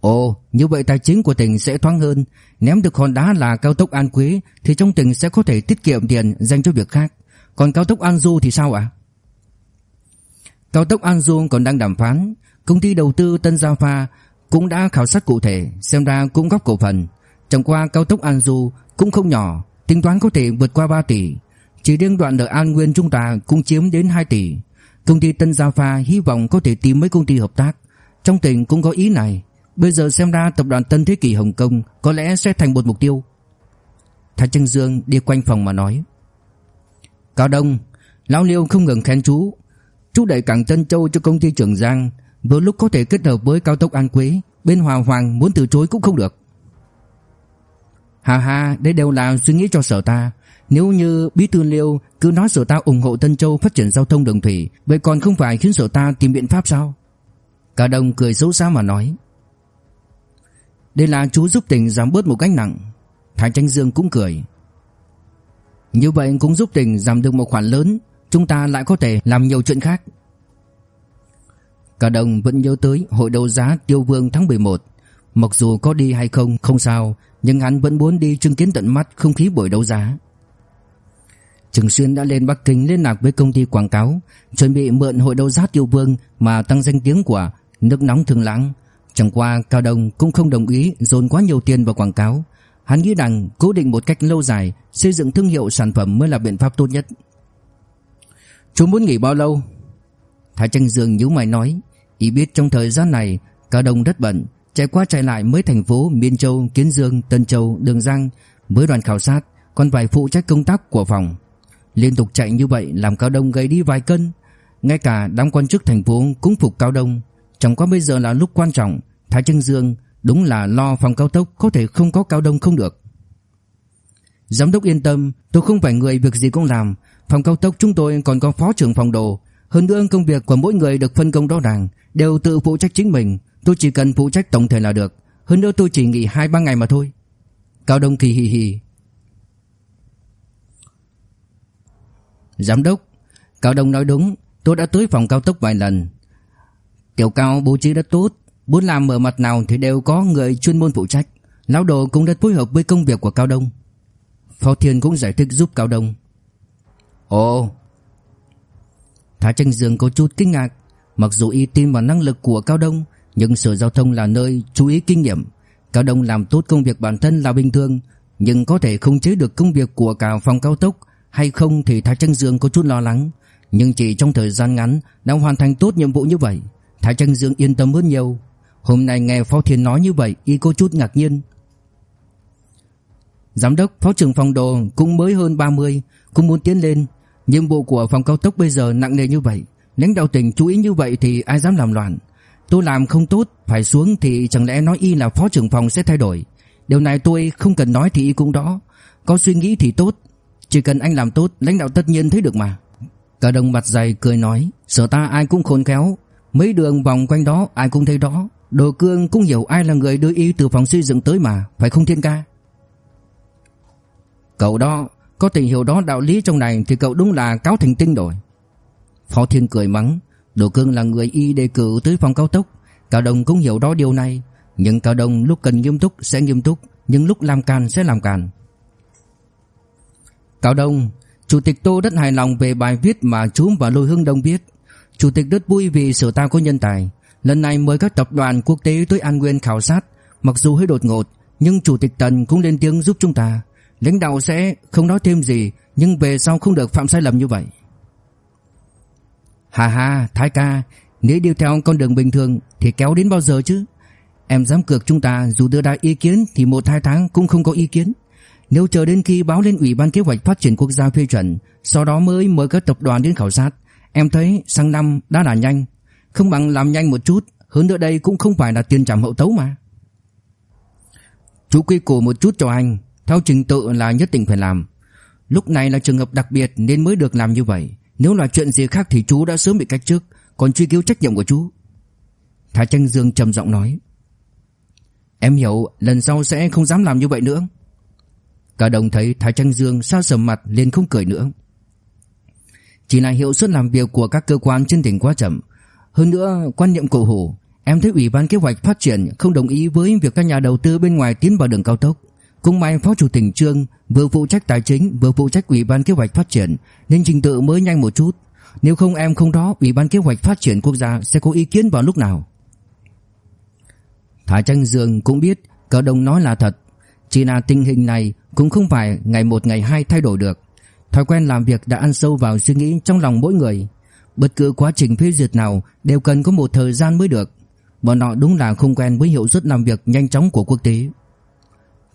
Ồ, như vậy tài chính của tỉnh sẽ thoáng hơn, ném được hòn đá là cao tốc An Quý thì trong tỉnh sẽ có thể tiết kiệm tiền dành cho việc khác. Còn cao tốc An Du thì sao ạ? Cao tốc An Du còn đang đàm phán, công ty đầu tư Tân Gia Pha cũng đã khảo sát cụ thể, xem ra cũng góp cổ phần. Chẳng qua cao tốc An Du cũng không nhỏ, tính toán có thể vượt qua 3 tỷ. Chỉ riêng đoạn ở An Nguyên chúng ta cũng chiếm đến 2 tỷ. Công ty Tân Gia Pha hy vọng có thể tìm mấy công ty hợp tác. Trong tỉnh cũng có ý này. Bây giờ xem ra tập đoàn Tân Thế Kỷ Hồng Kông có lẽ sẽ thành một mục tiêu. Thái Trân Dương đi quanh phòng mà nói. Cao Đông, Lão Liêu không ngừng khen chú. Chú đẩy cảng Tân Châu cho công ty Trường Giang. Vừa lúc có thể kết hợp với cao tốc An Quế. Bên Hòa Hoàng muốn từ chối cũng không được. Hà hà, đây đều là suy nghĩ cho sở ta. Nếu như Bí thư Liêu cứ nói sở ta ủng hộ Tân Châu phát triển giao thông đường thủy, vậy còn không phải khiến sở ta tìm biện pháp sao? Cả đồng cười xấu xa mà nói. Đây là chú giúp tỉnh giảm bớt một gánh nặng. Thái Tranh Dương cũng cười. Như vậy cũng giúp tỉnh giảm được một khoản lớn, chúng ta lại có thể làm nhiều chuyện khác. Cả đồng vẫn nhớ tới hội đấu giá Tiêu Vương tháng 11. Mặc dù có đi hay không không sao, nhưng hắn vẫn muốn đi chứng kiến tận mắt không khí buổi đấu giá. Trường Xuyên đã lên Bắc Kinh liên lạc với công ty quảng cáo, chuẩn bị mượn hội đấu giá Tiêu Vương mà tăng danh tiếng của nước nóng Thường Lãng. Chẳng qua Cao Đông cũng không đồng ý dồn quá nhiều tiền vào quảng cáo. Hắn nghĩ rằng cố định một cách lâu dài, xây dựng thương hiệu sản phẩm mới là biện pháp tốt nhất. Chú muốn nghỉ bao lâu? Thái Tranh Dương nhíu mày nói, ý biết trong thời gian này Cao Đông rất bận, chạy qua chạy lại mấy thành phố Miên Châu, Kiến Dương, Tân Châu, Đường Giang mới đoàn khảo sát, còn phải phụ trách công tác của phòng. Liên tục chạy như vậy làm Cao Đông gầy đi vài cân, ngay cả đám quan chức thành phố cũng phục Cao Đông. Chẳng qua bây giờ là lúc quan trọng, Thái Trưng Dương đúng là lo phòng cao tốc có thể không có Cao Đông không được. Giám đốc yên tâm, tôi không phải người việc gì cũng làm, phòng cao tốc chúng tôi còn có phó trưởng phòng đồ, hơn nữa công việc của mỗi người được phân công rõ ràng, đều tự phụ trách chính mình, tôi chỉ cần phụ trách tổng thể là được, hơn nữa tôi chỉ nghỉ 2 3 ngày mà thôi. Cao Đông kỳ hì hì. Giám đốc, Cao Đông nói đúng, tôi đã tới phòng cao tốc vài lần. Tiểu Cao bố trí rất tốt, muốn làm mở mặt nào thì đều có người chuyên môn phụ trách. Lão Đồ cũng rất phối hợp với công việc của Cao Đông. Phó Thiên cũng giải thích giúp Cao Đông. Ồ, Thái Tranh Dương có chút kinh ngạc, mặc dù y tin vào năng lực của Cao Đông, nhưng Sở Giao thông là nơi chú ý kinh nghiệm. Cao Đông làm tốt công việc bản thân là bình thường, nhưng có thể không chế được công việc của cả phòng cao tốc hay không thì Thái Tranh Dương có chút lo lắng. Nhưng chỉ trong thời gian ngắn đã hoàn thành tốt nhiệm vụ như vậy, Thái Tranh Dương yên tâm hơn nhiều. Hôm nay nghe Phó Thiên nói như vậy, y có chút ngạc nhiên. Giám đốc, phó trưởng phòng đồ cũng mới hơn 30, cũng muốn tiến lên, Nhiệm vụ của phòng cao tốc bây giờ nặng nề như vậy Lãnh đạo tỉnh chú ý như vậy thì ai dám làm loạn Tôi làm không tốt Phải xuống thì chẳng lẽ nói y là phó trưởng phòng sẽ thay đổi? Điều này tôi không cần nói thì y cũng đó Có suy nghĩ thì tốt. Chỉ cần anh làm tốt Lãnh đạo tất nhiên thấy được mà. Cả đồng mặt dày cười nói Sở ta ai cũng khôn khéo. Mấy đường vòng quanh đó ai cũng thấy đó. Đồ cương cũng hiểu ai là người đưa y từ phòng xây dựng tới mà Phải không thiên ca? Cậu đó có tình hiểu đó đạo lý trong này thì cậu đúng là cáo thành tinh rồi. Phó Thiên cười mắng, Đồ Cương là người y đề cử tới phòng cao tốc, Cao Đông cũng hiểu rõ điều này, nhưng Cao Đông lúc cần nghiêm túc sẽ nghiêm túc, nhưng lúc làm càn sẽ làm càn. Cao Đông, Chủ tịch Tô rất hài lòng về bài viết mà chú và Lôi Hưng Đông viết. Chủ tịch rất vui vì sở ta có nhân tài. Lần này mời các tập đoàn quốc tế tới An Nguyên khảo sát, mặc dù hơi đột ngột, nhưng Chủ tịch Tần cũng lên tiếng giúp chúng ta. Lãnh đạo sẽ không nói thêm gì Nhưng về sau không được phạm sai lầm như vậy Hà hà Thái ca Nếu đi theo con đường bình thường Thì kéo đến bao giờ chứ? Em dám cược chúng ta, dù đưa ra ý kiến Thì một hai tháng cũng không có ý kiến. Nếu chờ đến khi báo lên Ủy ban Kế hoạch Phát triển Quốc gia phê chuẩn, Sau đó mới mời các tập đoàn đến khảo sát. Em thấy sang năm đã là nhanh. Không bằng làm nhanh một chút, Hơn nữa đây cũng không phải là tiền trảm hậu tấu mà. Chú quy củ một chút cho anh, theo trình tự là nhất định phải làm. Lúc này là trường hợp đặc biệt nên mới được làm như vậy. Nếu là chuyện gì khác thì chú đã sớm bị cách chức, Còn truy cứu trách nhiệm của chú. Thái Tranh Dương trầm giọng nói. Em hiểu lần sau sẽ không dám làm như vậy nữa. Cả đồng thấy Thái Tranh Dương sao sầm mặt liền không cười nữa. Chỉ là hiệu suất làm việc của các cơ quan trên tỉnh quá chậm. Hơn nữa quan niệm cổ hủ Em thấy Ủy ban Kế hoạch Phát triển không đồng ý với việc các nhà đầu tư bên ngoài tiến vào đường cao tốc cũng may Phó Chủ tịch Trương vừa phụ trách tài chính, vừa phụ trách Ủy ban Kế hoạch Phát triển, nên trình tự mới nhanh một chút. Nếu không em không đó, Ủy ban Kế hoạch Phát triển Quốc gia sẽ có ý kiến vào lúc nào. Thái Tranh Dương cũng biết cờ Đông nói là thật. Chỉ là tình hình này cũng không phải ngày một, ngày hai thay đổi được. Thói quen làm việc đã ăn sâu vào suy nghĩ trong lòng mỗi người. Bất cứ quá trình phê duyệt nào đều cần có một thời gian mới được. Bọn họ đúng là không quen với hiệu suất làm việc nhanh chóng của quốc tế.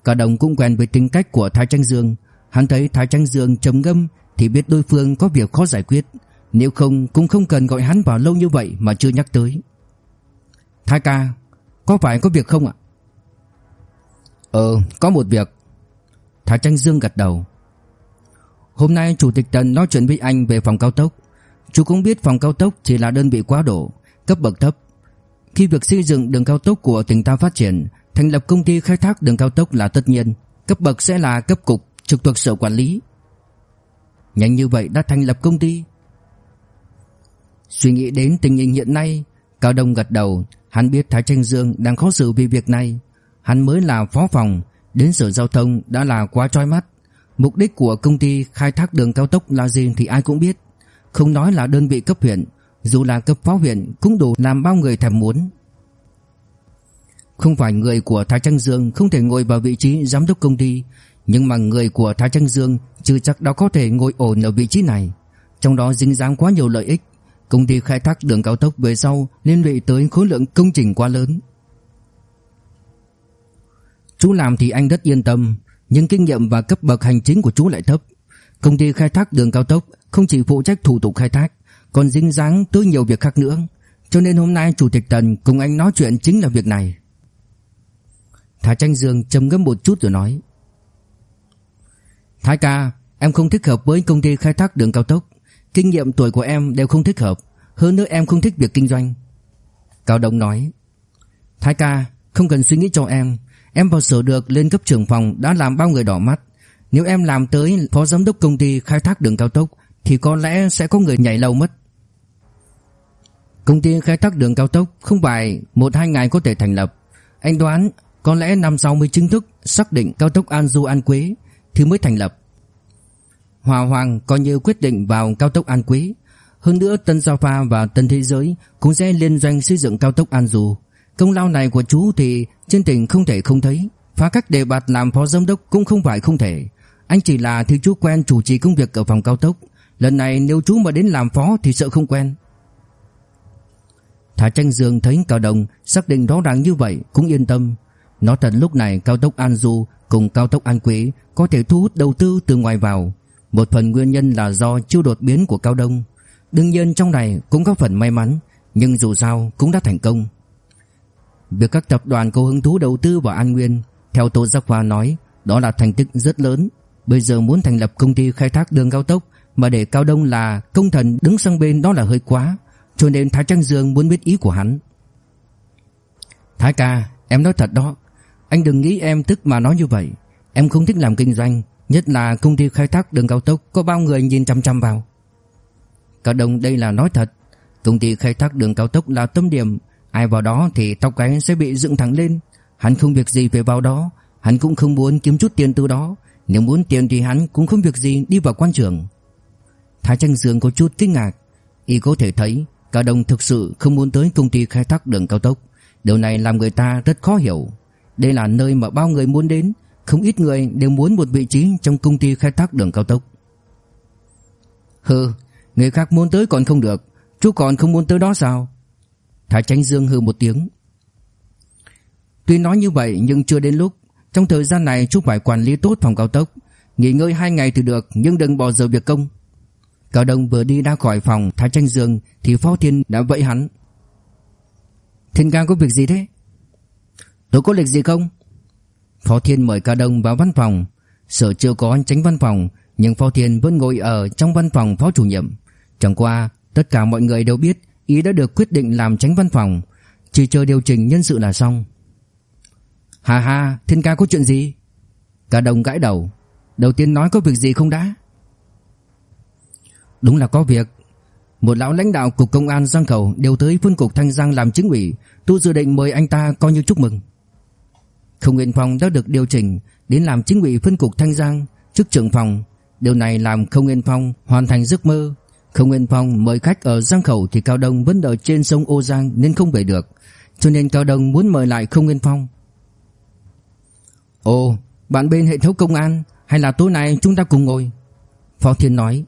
Cả đồng cũng quen với tính cách của Thái Tranh Dương. Hắn thấy Thái Tranh Dương trầm ngâm Thì biết đối phương có việc khó giải quyết. Nếu không, cũng không cần gọi hắn vào lâu như vậy Mà chưa nhắc tới. Thái ca, Có phải có việc không ạ? Ờ có một việc. Thái Tranh Dương gật đầu. Hôm nay Chủ tịch Tần nói chuyện với anh về phòng cao tốc. Chú cũng biết phòng cao tốc chỉ là đơn vị quá độ, Cấp bậc thấp. Khi việc xây dựng đường cao tốc của tỉnh ta phát triển Thành lập công ty khai thác đường cao tốc là tất nhiên. Cấp bậc sẽ là cấp cục, trực thuộc sở quản lý. Nhanh như vậy đã thành lập công ty. Suy nghĩ đến tình hình hiện nay, Cao Đông gật đầu. Hắn biết Thái Tranh Dương đang khó xử vì việc này. Hắn mới là phó phòng, Đến sở giao thông đã là quá trói mắt. Mục đích của công ty khai thác đường cao tốc là gì thì ai cũng biết. Không nói là đơn vị cấp huyện, Dù là cấp phó huyện cũng đủ làm bao người thèm muốn không phải người của Thái Trăng Dương không thể ngồi vào vị trí giám đốc công ty, Nhưng mà người của Thái Trăng Dương chưa chắc đã có thể ngồi ổn ở vị trí này. Trong đó dính dáng quá nhiều lợi ích. Công ty khai thác đường cao tốc về sau liên lụy tới khối lượng công trình quá lớn. Chú làm thì anh rất yên tâm, Nhưng kinh nghiệm và cấp bậc hành chính của chú lại thấp. Công ty khai thác đường cao tốc không chỉ phụ trách thủ tục khai thác, Còn dính dáng tới nhiều việc khác nữa. Cho nên hôm nay Chủ tịch Tần cùng anh nói chuyện chính là việc này. Thái Tranh Dương trầm ngâm một chút rồi nói. Thái ca, Em không thích hợp với công ty khai thác đường cao tốc. Kinh nghiệm tuổi của em đều không thích hợp. Hơn nữa em không thích việc kinh doanh. Cao Đông nói. Thái ca, không cần suy nghĩ cho em. Em vào sở được lên cấp trưởng phòng Đã làm bao người đỏ mắt. Nếu em làm tới phó giám đốc công ty khai thác đường cao tốc, Thì có lẽ sẽ có người nhảy lầu mất. Công ty khai thác đường cao tốc Không phải một hai ngày có thể thành lập. Anh đoán có lẽ năm sau mới chính thức xác định cao tốc An Du An Quế, thì mới thành lập. Hòa Hoàng coi như quyết định vào cao tốc An Quế. Hơn nữa, Tân Giao Pha và Tân Thế Giới cũng sẽ liên doanh xây dựng cao tốc An Du. Công lao này của chú thì trên tỉnh không thể không thấy. Phá cách đề bạt làm phó giám đốc cũng không phải không thể. Anh chỉ là thì chú quen chủ trì công việc ở phòng cao tốc. Lần này nếu chú mà đến làm phó thì sợ không quen. Thả tranh dương thấy Cao Đồng xác định rõ ràng như vậy cũng yên tâm nó thật lúc này cao tốc An Du cùng cao tốc An Quế có thể thu hút đầu tư từ ngoài vào. Một phần nguyên nhân là do chiêu đột biến của Cao Đông. Đương nhiên trong này cũng có phần may mắn, nhưng dù sao cũng đã thành công. Việc các tập đoàn có hứng thú đầu tư vào An Nguyên, theo Tô Giác Hoa nói, đó là thành tích rất lớn. Bây giờ muốn thành lập công ty khai thác đường cao tốc mà để Cao Đông là công thần đứng sang bên đó là hơi quá, cho nên Thái Trang Dương muốn biết ý của hắn. Thái ca, em nói thật đó, anh đừng nghĩ em tức mà nói như vậy. Em không thích làm kinh doanh, Nhất là công ty khai thác đường cao tốc, Có bao người nhìn chăm chăm vào. Cả đồng đây là nói thật, Công ty khai thác đường cao tốc là tâm điểm, Ai vào đó thì tóc cái sẽ bị dựng thẳng lên. Hắn không việc gì phải vào đó, Hắn cũng không muốn kiếm chút tiền từ đó. Nếu muốn tiền thì hắn cũng không việc gì đi vào quan trường. Thái Tranh Dương có chút kinh ngạc. Y có thể thấy, Cả đồng thực sự không muốn tới công ty khai thác đường cao tốc. Điều này làm người ta rất khó hiểu đây là nơi mà bao người muốn đến. Không ít người đều muốn một vị trí Trong công ty khai thác đường cao tốc. Hừ, Người khác muốn tới còn không được. Chú còn không muốn tới đó sao? Thái Tránh Dương hừ một tiếng. Tuy nói như vậy, nhưng chưa đến lúc. Trong thời gian này, chú phải quản lý tốt phòng cao tốc. Nghỉ ngơi hai ngày thì được, Nhưng đừng bỏ giờ việc công. Cao Đông vừa đi ra khỏi phòng Thái Tranh Dương, Thì Phó Thiên đã vẫy hắn. Thiên ca có việc gì thế? Tôi có lịch gì không? Phó Thiên mời Cao Đông vào văn phòng. Sở chưa có tránh văn phòng, nhưng Phó Thiên vẫn ngồi ở trong văn phòng phó chủ nhiệm. Chẳng qua, tất cả mọi người đều biết ý đã được quyết định làm tránh văn phòng, chỉ chờ điều chỉnh nhân sự là xong. Hà hà, Thiên ca có chuyện gì? Cao Đông gãi đầu. Đầu tiên nói có việc gì không đã Đúng là có việc Một lão lãnh đạo cục công an Giang Khẩu Đều tới phân cục Thanh Giang làm chính ủy Tôi dự định mời anh ta coi như chúc mừng không Nguyên Phong đã được điều chỉnh Đến làm chính ủy phân cục Thanh Giang, Chức trưởng phòng. Điều này làm Không Nguyên Phong hoàn thành giấc mơ. Không Nguyên Phong mời khách ở Giang Khẩu Thì Cao Đông vẫn ở trên sông Ô Giang Nên không về được. Cho nên Cao Đông muốn mời lại Không Nguyên Phong. Ồ, bạn bên hệ thống công an Hay là tối nay chúng ta cùng ngồi? Phó Thiên nói.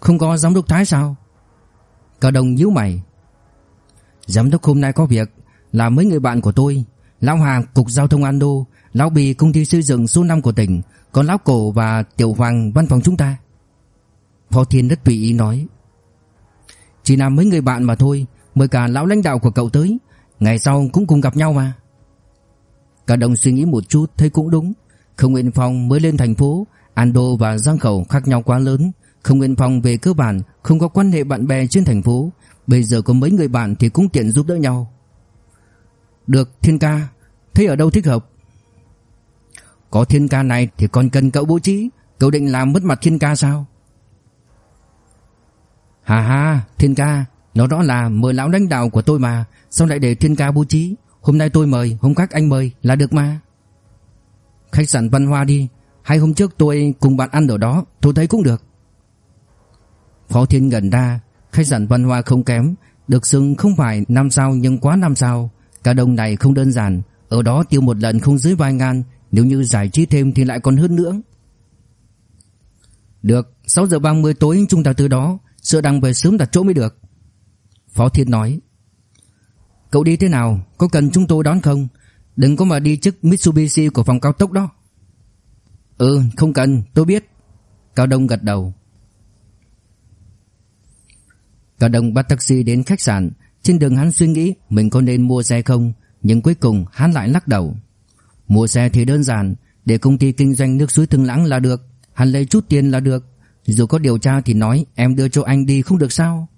Không có giám đốc Thái sao? Cao Đông nhíu mày. Giám đốc hôm nay có việc Là mấy người bạn của tôi. Lão Hà, cục giao thông An Đô, Lão Bì, công ty xây dựng số 5 của tỉnh, Còn Lão Cổ và Tiểu Hoàng văn phòng chúng ta. Phó Thiên rất tùy ý nói, Chỉ là mấy người bạn mà thôi, Mời cả lão lãnh đạo của cậu tới, Ngày sau cũng cùng gặp nhau mà. Cả đồng suy nghĩ một chút thấy cũng đúng Không Nguyên Phong mới lên thành phố Ando và Giang Khẩu khác nhau quá lớn. Không Nguyên Phong về cơ bản Không có quan hệ bạn bè trên thành phố, Bây giờ có mấy người bạn thì cũng tiện giúp đỡ nhau. Được Thiên Ca. Thế ở đâu thích hợp? Có Thiên Ca này thì còn cần cậu bố trí. Cậu định làm mất mặt Thiên Ca sao? Hà hà Thiên Ca, Nó rõ là mời lão lãnh đạo của tôi mà. Sao lại để Thiên Ca bố trí? Hôm nay tôi mời, Hôm khác anh mời là được mà. Khách sạn Văn Hoa đi. Hay hôm trước tôi cùng bạn ăn ở đó, Tôi thấy cũng được. Phó Thiên gần ra. Khách sạn Văn Hoa không kém. Được xưng không phải năm sao nhưng quá năm sao. Cả đồng này không đơn giản, Ở đó tiêu một lần không dưới vài ngàn, Nếu như giải trí thêm thì lại còn hơn nữa. Được 6 giờ 30 tối chúng ta từ đó Sợ đang về sớm đặt chỗ mới được. Phó Thiên nói, Cậu đi thế nào? Có cần chúng tôi đón không? Đừng có mà đi chức Mitsubishi của phòng cao tốc đó. Ừ không cần, tôi biết. Cao Đông gật đầu. Cao Đông bắt taxi đến khách sạn. Trên đường hắn suy nghĩ Mình có nên mua xe không, Nhưng cuối cùng hắn lại lắc đầu. Mua xe thì đơn giản, Để công ty kinh doanh nước suối Thương Lãng là được, Hắn lấy chút tiền là được. Dù có điều tra thì nói, em đưa cho anh đi không được sao?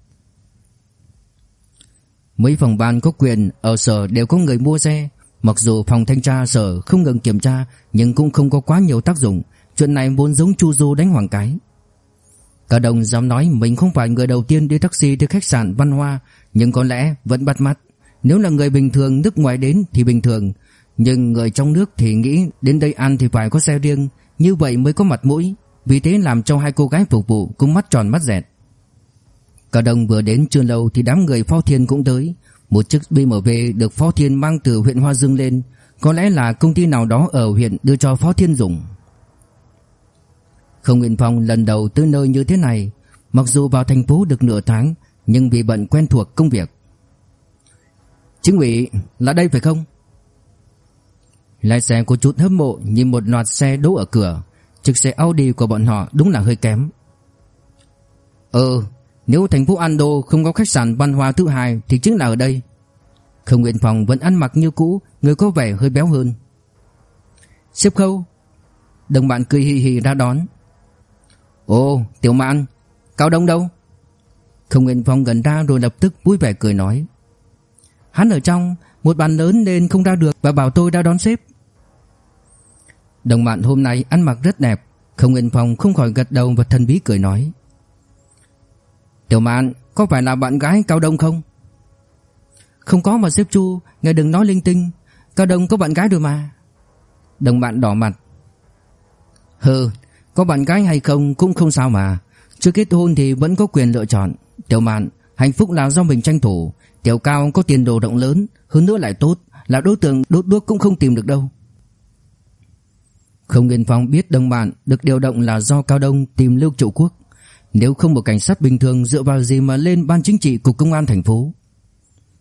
Mấy phòng ban có quyền, ở sở đều có người mua xe. Mặc dù phòng thanh tra sở không ngừng kiểm tra, Nhưng cũng không có quá nhiều tác dụng. Chuyện này vốn giống Chu Du đánh Hoàng Cái. Cả đồng dám nói mình không phải người đầu tiên đi taxi tới khách sạn Văn Hoa. Nhưng có lẽ vẫn bắt mắt. Nếu là người bình thường nước ngoài đến thì bình thường. Nhưng người trong nước thì nghĩ đến đây ăn thì phải có xe riêng. Như vậy mới có mặt mũi. Vì thế làm cho hai cô gái phục vụ cũng mắt tròn mắt dẹt. Cả đồng vừa đến chưa lâu thì đám người Phó Thiên cũng tới. Một chiếc BMW được Phó Thiên mang từ huyện Hoa Dương lên. Có lẽ là công ty nào đó ở huyện đưa cho Phó Thiên dùng. Không Nguyên Phong lần đầu tới nơi như thế này. Mặc dù vào thành phố được nửa tháng nhưng vì bận quen thuộc công việc Chính ủy là đây phải không? Lái xe có chút hâm mộ nhìn một loạt xe đỗ ở cửa Chiếc xe Audi của bọn họ đúng là hơi kém Ừ nếu thành phố Ando không có khách sạn văn hóa thứ hai thì chính là ở đây. Không Nguyện Phòng vẫn ăn mặc như cũ, người có vẻ hơi béo hơn. Xếp khâu. Đồng bạn cười hì hì ra đón. Ồ, Tiểu Mạn, Cao Đông đâu? Không Nguyên Phòng gần ra rồi lập tức vui vẻ cười nói. Hắn ở trong, một bàn lớn nên không ra được và bảo tôi ra đón xếp. Đồng bạn hôm nay ăn mặc rất đẹp, không Nguyên Phòng không khỏi gật đầu và thần bí cười nói. Tiểu Mạn có phải là bạn gái Cao Đông không? Không có mà xếp Chu Ngài đừng nói linh tinh Cao Đông có bạn gái rồi mà Đồng bạn đỏ mặt Hừ Có bạn gái hay không cũng không sao mà Chưa kết hôn thì vẫn có quyền lựa chọn Tiểu Mạn, Hạnh phúc là do mình tranh thủ. Tiểu Cao có tiền đồ rộng lớn, Hơn nữa lại tốt, Là đối tượng đốt đuốc cũng không tìm được đâu. Không Nguyên Phong biết đồng bạn Được điều động là do Cao Đông tìm Lưu Trụ Quốc. Nếu không một cảnh sát bình thường dựa vào gì mà lên ban chính trị cục công an thành phố?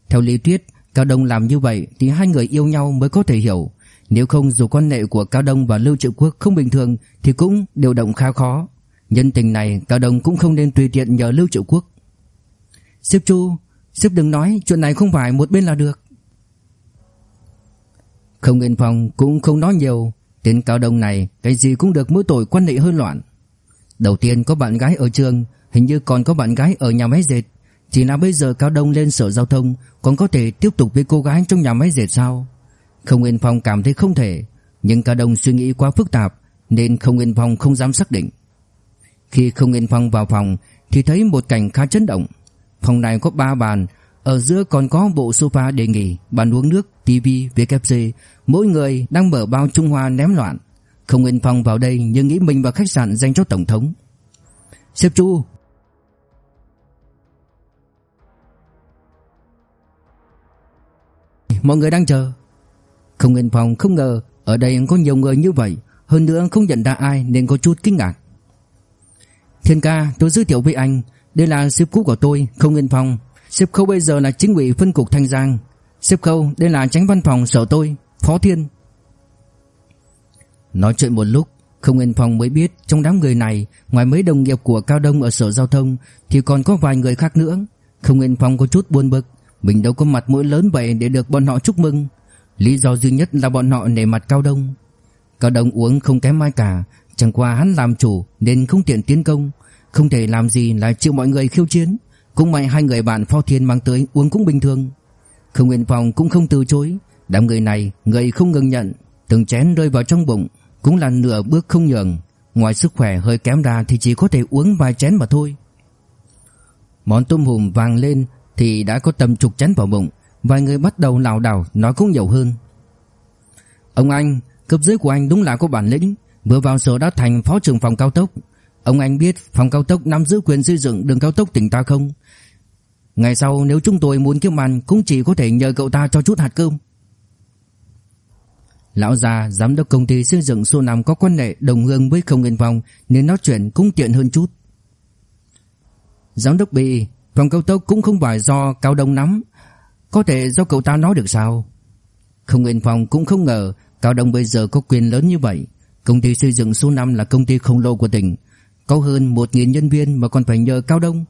Theo lý thuyết, Cao Đông làm như vậy thì hai người yêu nhau mới có thể hiểu. Nếu không dù quan hệ của Cao Đông và Lưu Triệu Quốc không bình thường Thì cũng điều động khá khó. Nhân tình này, Cao Đông cũng không nên tùy tiện nhờ Lưu Triệu Quốc. Sếp Chu Sếp đừng nói, chuyện này không phải một bên là được Không yên phòng cũng không nói nhiều, Tên Cao Đông này Cái gì cũng được mỗi tội quan hệ hơi loạn Đầu tiên có bạn gái ở trường, Hình như còn có bạn gái ở nhà máy dệt Chỉ là bây giờ Cao Đông lên sở giao thông, Còn có thể tiếp tục với cô gái trong nhà máy dệt sao Không yên Phong cảm thấy không thể, Nhưng Cao Đông suy nghĩ quá phức tạp, nên Không Yên Phong không dám xác định. Khi Không Yên Phong vào phòng, thì thấy một cảnh khá chấn động. Phòng này có 3 bàn, ở giữa còn có bộ sofa để nghỉ, bàn uống nước, tivi, WC, mỗi người đang mở bao Trung Hoa ném loạn. Không Yên phòng vào đây nhưng nghĩ mình vào khách sạn dành cho tổng thống. Sếp Chu, mọi người đang chờ. Không Nguyên Phong không ngờ ở đây có nhiều người như vậy, hơn nữa không nhận ra ai nên có chút kinh ngạc. Thiên ca, tôi giới thiệu với anh, đây là sếp cũ của tôi, Không Nguyên Phong. Sếp Khâu bây giờ là chính ủy phân cục Thanh Giang. Sếp Khâu, đây là tránh văn phòng sở tôi, Phó Thiên. Nói chuyện một lúc, Không Nguyên Phong mới biết trong đám người này, ngoài mấy đồng nghiệp của Cao Đông ở sở giao thông thì còn có vài người khác nữa. Không Nguyên Phong có chút buồn bực, mình đâu có mặt mũi lớn vậy để được bọn họ chúc mừng. Lý do duy nhất là bọn họ nể mặt Cao Đông. Cao Đông uống không kém ai cả, chẳng qua hắn làm chủ nên không tiện tiến công, không thể làm gì là chịu mọi người khiêu chiến. Cũng may hai người bạn Phó Thiên mang tới uống cũng bình thường. khương Nguyên Phong cũng không từ chối, đám người này người không ngừng nhận, từng chén rơi vào trong bụng, cũng là nửa bước không nhường. Ngoài sức khỏe hơi kém ra thì chỉ có thể uống vài chén mà thôi. Món tôm hùm vàng lên thì đã có tầm chục chén vào bụng, vài người bắt đầu lảo đảo nói cũng nhiều hơn. Ông anh, cấp dưới của anh đúng là có bản lĩnh, vừa vào sở đã thành phó trưởng phòng cao tốc. Ông anh biết phòng cao tốc nắm giữ quyền xây dựng đường cao tốc tỉnh ta không? Ngày sau nếu chúng tôi muốn kiếm ăn, cũng chỉ có thể nhờ cậu ta cho chút hạt cơm. Lão già, giám đốc công ty xây dựng số 5 có quan hệ đồng hương với không yên phòng nên nói chuyện cũng tiện hơn chút. Giám đốc bị Phòng cao tốc cũng không phải do Cao Đông nắm Có thể do cậu ta nói được sao Không yên phòng cũng không ngờ Cao Đông bây giờ có quyền lớn như vậy Công ty xây dựng số 5 là công ty khổng lồ của tỉnh có hơn 1.000 nhân viên mà còn phải nhờ Cao Đông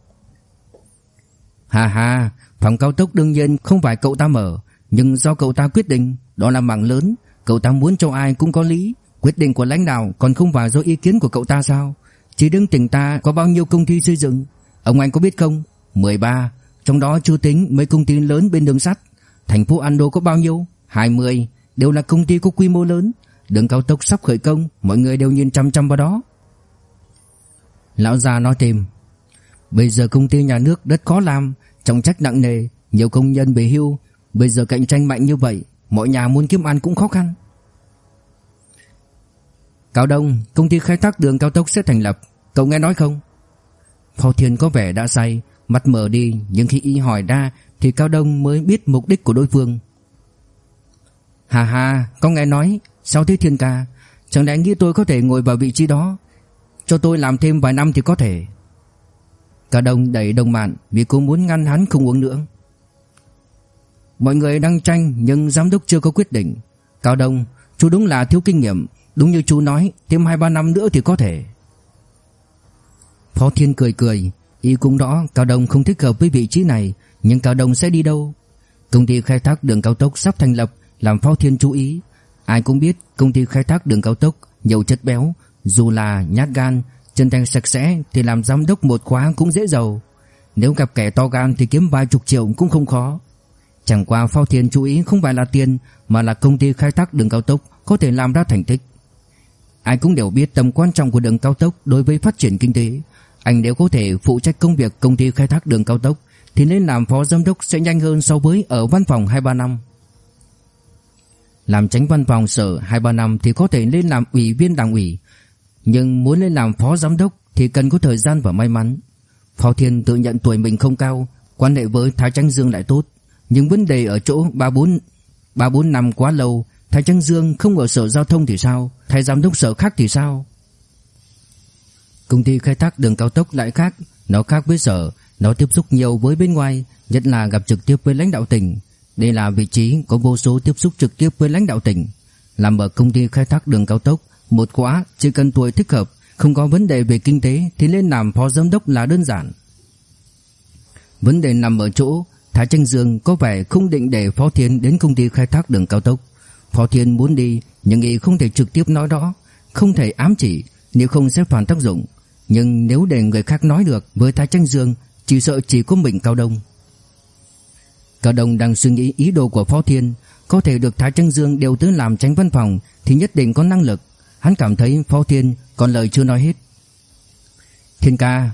Hà hà Phòng cao tốc đương nhiên không phải cậu ta mở Nhưng do cậu ta quyết định Đó là mạng lớn Cậu ta muốn cho ai cũng có lý Quyết định của lãnh đạo còn không phải do ý kiến của cậu ta sao Chỉ đứng tỉnh ta có bao nhiêu công ty xây dựng Ông anh có biết không 13, trong đó chưa tính mấy công ty lớn bên đường sắt. Thành phố Ando có bao nhiêu? 20, đều là công ty có quy mô lớn. Đường cao tốc sắp khởi công, mọi người đều nhìn chăm chăm vào đó. Lão già nói thêm, bây giờ công ty nhà nước rất khó làm, trọng trách nặng nề, nhiều công nhân về hưu, bây giờ cạnh tranh mạnh như vậy, mọi nhà muốn kiếm ăn cũng khó khăn. Cao Đông, công ty khai thác đường cao tốc sẽ thành lập, cậu nghe nói không? Phó Thiên có vẻ đã say, mặt mở đi nhưng khi y hỏi ra Thì Cao Đông mới biết mục đích của đối phương Hà hà Có nghe nói Sao thế thiên ca Chẳng lẽ nghĩ tôi có thể ngồi vào vị trí đó cho tôi làm thêm vài năm thì có thể. Cao đồng đẩy đồng mạn Vì cô muốn ngăn hắn không uống nữa. Mọi người đang tranh Nhưng giám đốc chưa có quyết định. Cao Đông, Chú đúng là thiếu kinh nghiệm. Đúng như chú nói, Thêm 2-3 năm nữa thì có thể. Phó Thiên cười cười. Y cũng rõ Cao Đông không thích hợp với vị trí này, Nhưng Cao Đông sẽ đi đâu? Công ty khai thác đường cao tốc sắp thành lập, Làm Phó Thiên chú ý. Ai cũng biết công ty khai thác đường cao tốc Nhiều chất béo dù là nhát gan Chân tay sạch sẽ Thì làm giám đốc một khóa cũng dễ giàu Nếu gặp kẻ to gan thì kiếm vài chục triệu cũng không khó. Chẳng qua phao Thiên chú ý không phải là tiền Mà là công ty khai thác đường cao tốc Có thể làm ra thành tích. Ai cũng đều biết tầm quan trọng của đường cao tốc Đối với phát triển kinh tế. Anh nếu có thể phụ trách công việc công ty khai thác đường cao tốc thì nên làm phó giám đốc sẽ nhanh hơn so với ở văn phòng 2-3 năm. Làm tránh văn phòng sở 2-3 năm thì có thể lên làm ủy viên đảng ủy, nhưng muốn lên làm phó giám đốc thì cần có thời gian và may mắn. Phó Thiên tự nhận tuổi mình không cao, quan hệ với Thái Tranh Dương lại tốt, nhưng vấn đề ở chỗ 3-4 3-4 năm quá lâu, Thái Tranh Dương không ở sở giao thông thì sao, thái giám đốc sở khác thì sao? Công ty khai thác đường cao tốc lại khác, nó khác với sở, nó tiếp xúc nhiều với bên ngoài, nhất là gặp trực tiếp với lãnh đạo tỉnh. Đây là vị trí có vô số tiếp xúc trực tiếp với lãnh đạo tỉnh. Làm ở công ty khai thác đường cao tốc, một quá chỉ cần tuổi thích hợp, không có vấn đề về kinh tế thì lên làm phó giám đốc là đơn giản. Vấn đề nằm ở chỗ Thái Tranh Dương có vẻ không định để Phó Thiên đến công ty khai thác đường cao tốc. Phó Thiên muốn đi nhưng nghĩ không thể trực tiếp nói đó, không thể ám chỉ, nếu không sẽ phản tác dụng. Nhưng nếu để người khác nói được với Thái Tranh Dương Chỉ sợ chỉ có mình Cao Đông Cao Đông đang suy nghĩ ý đồ của Phó Thiên Có thể được Thái Tranh Dương đều tới làm tránh văn phòng Thì nhất định có năng lực Hắn cảm thấy Phó Thiên còn lời chưa nói hết. Thiên ca,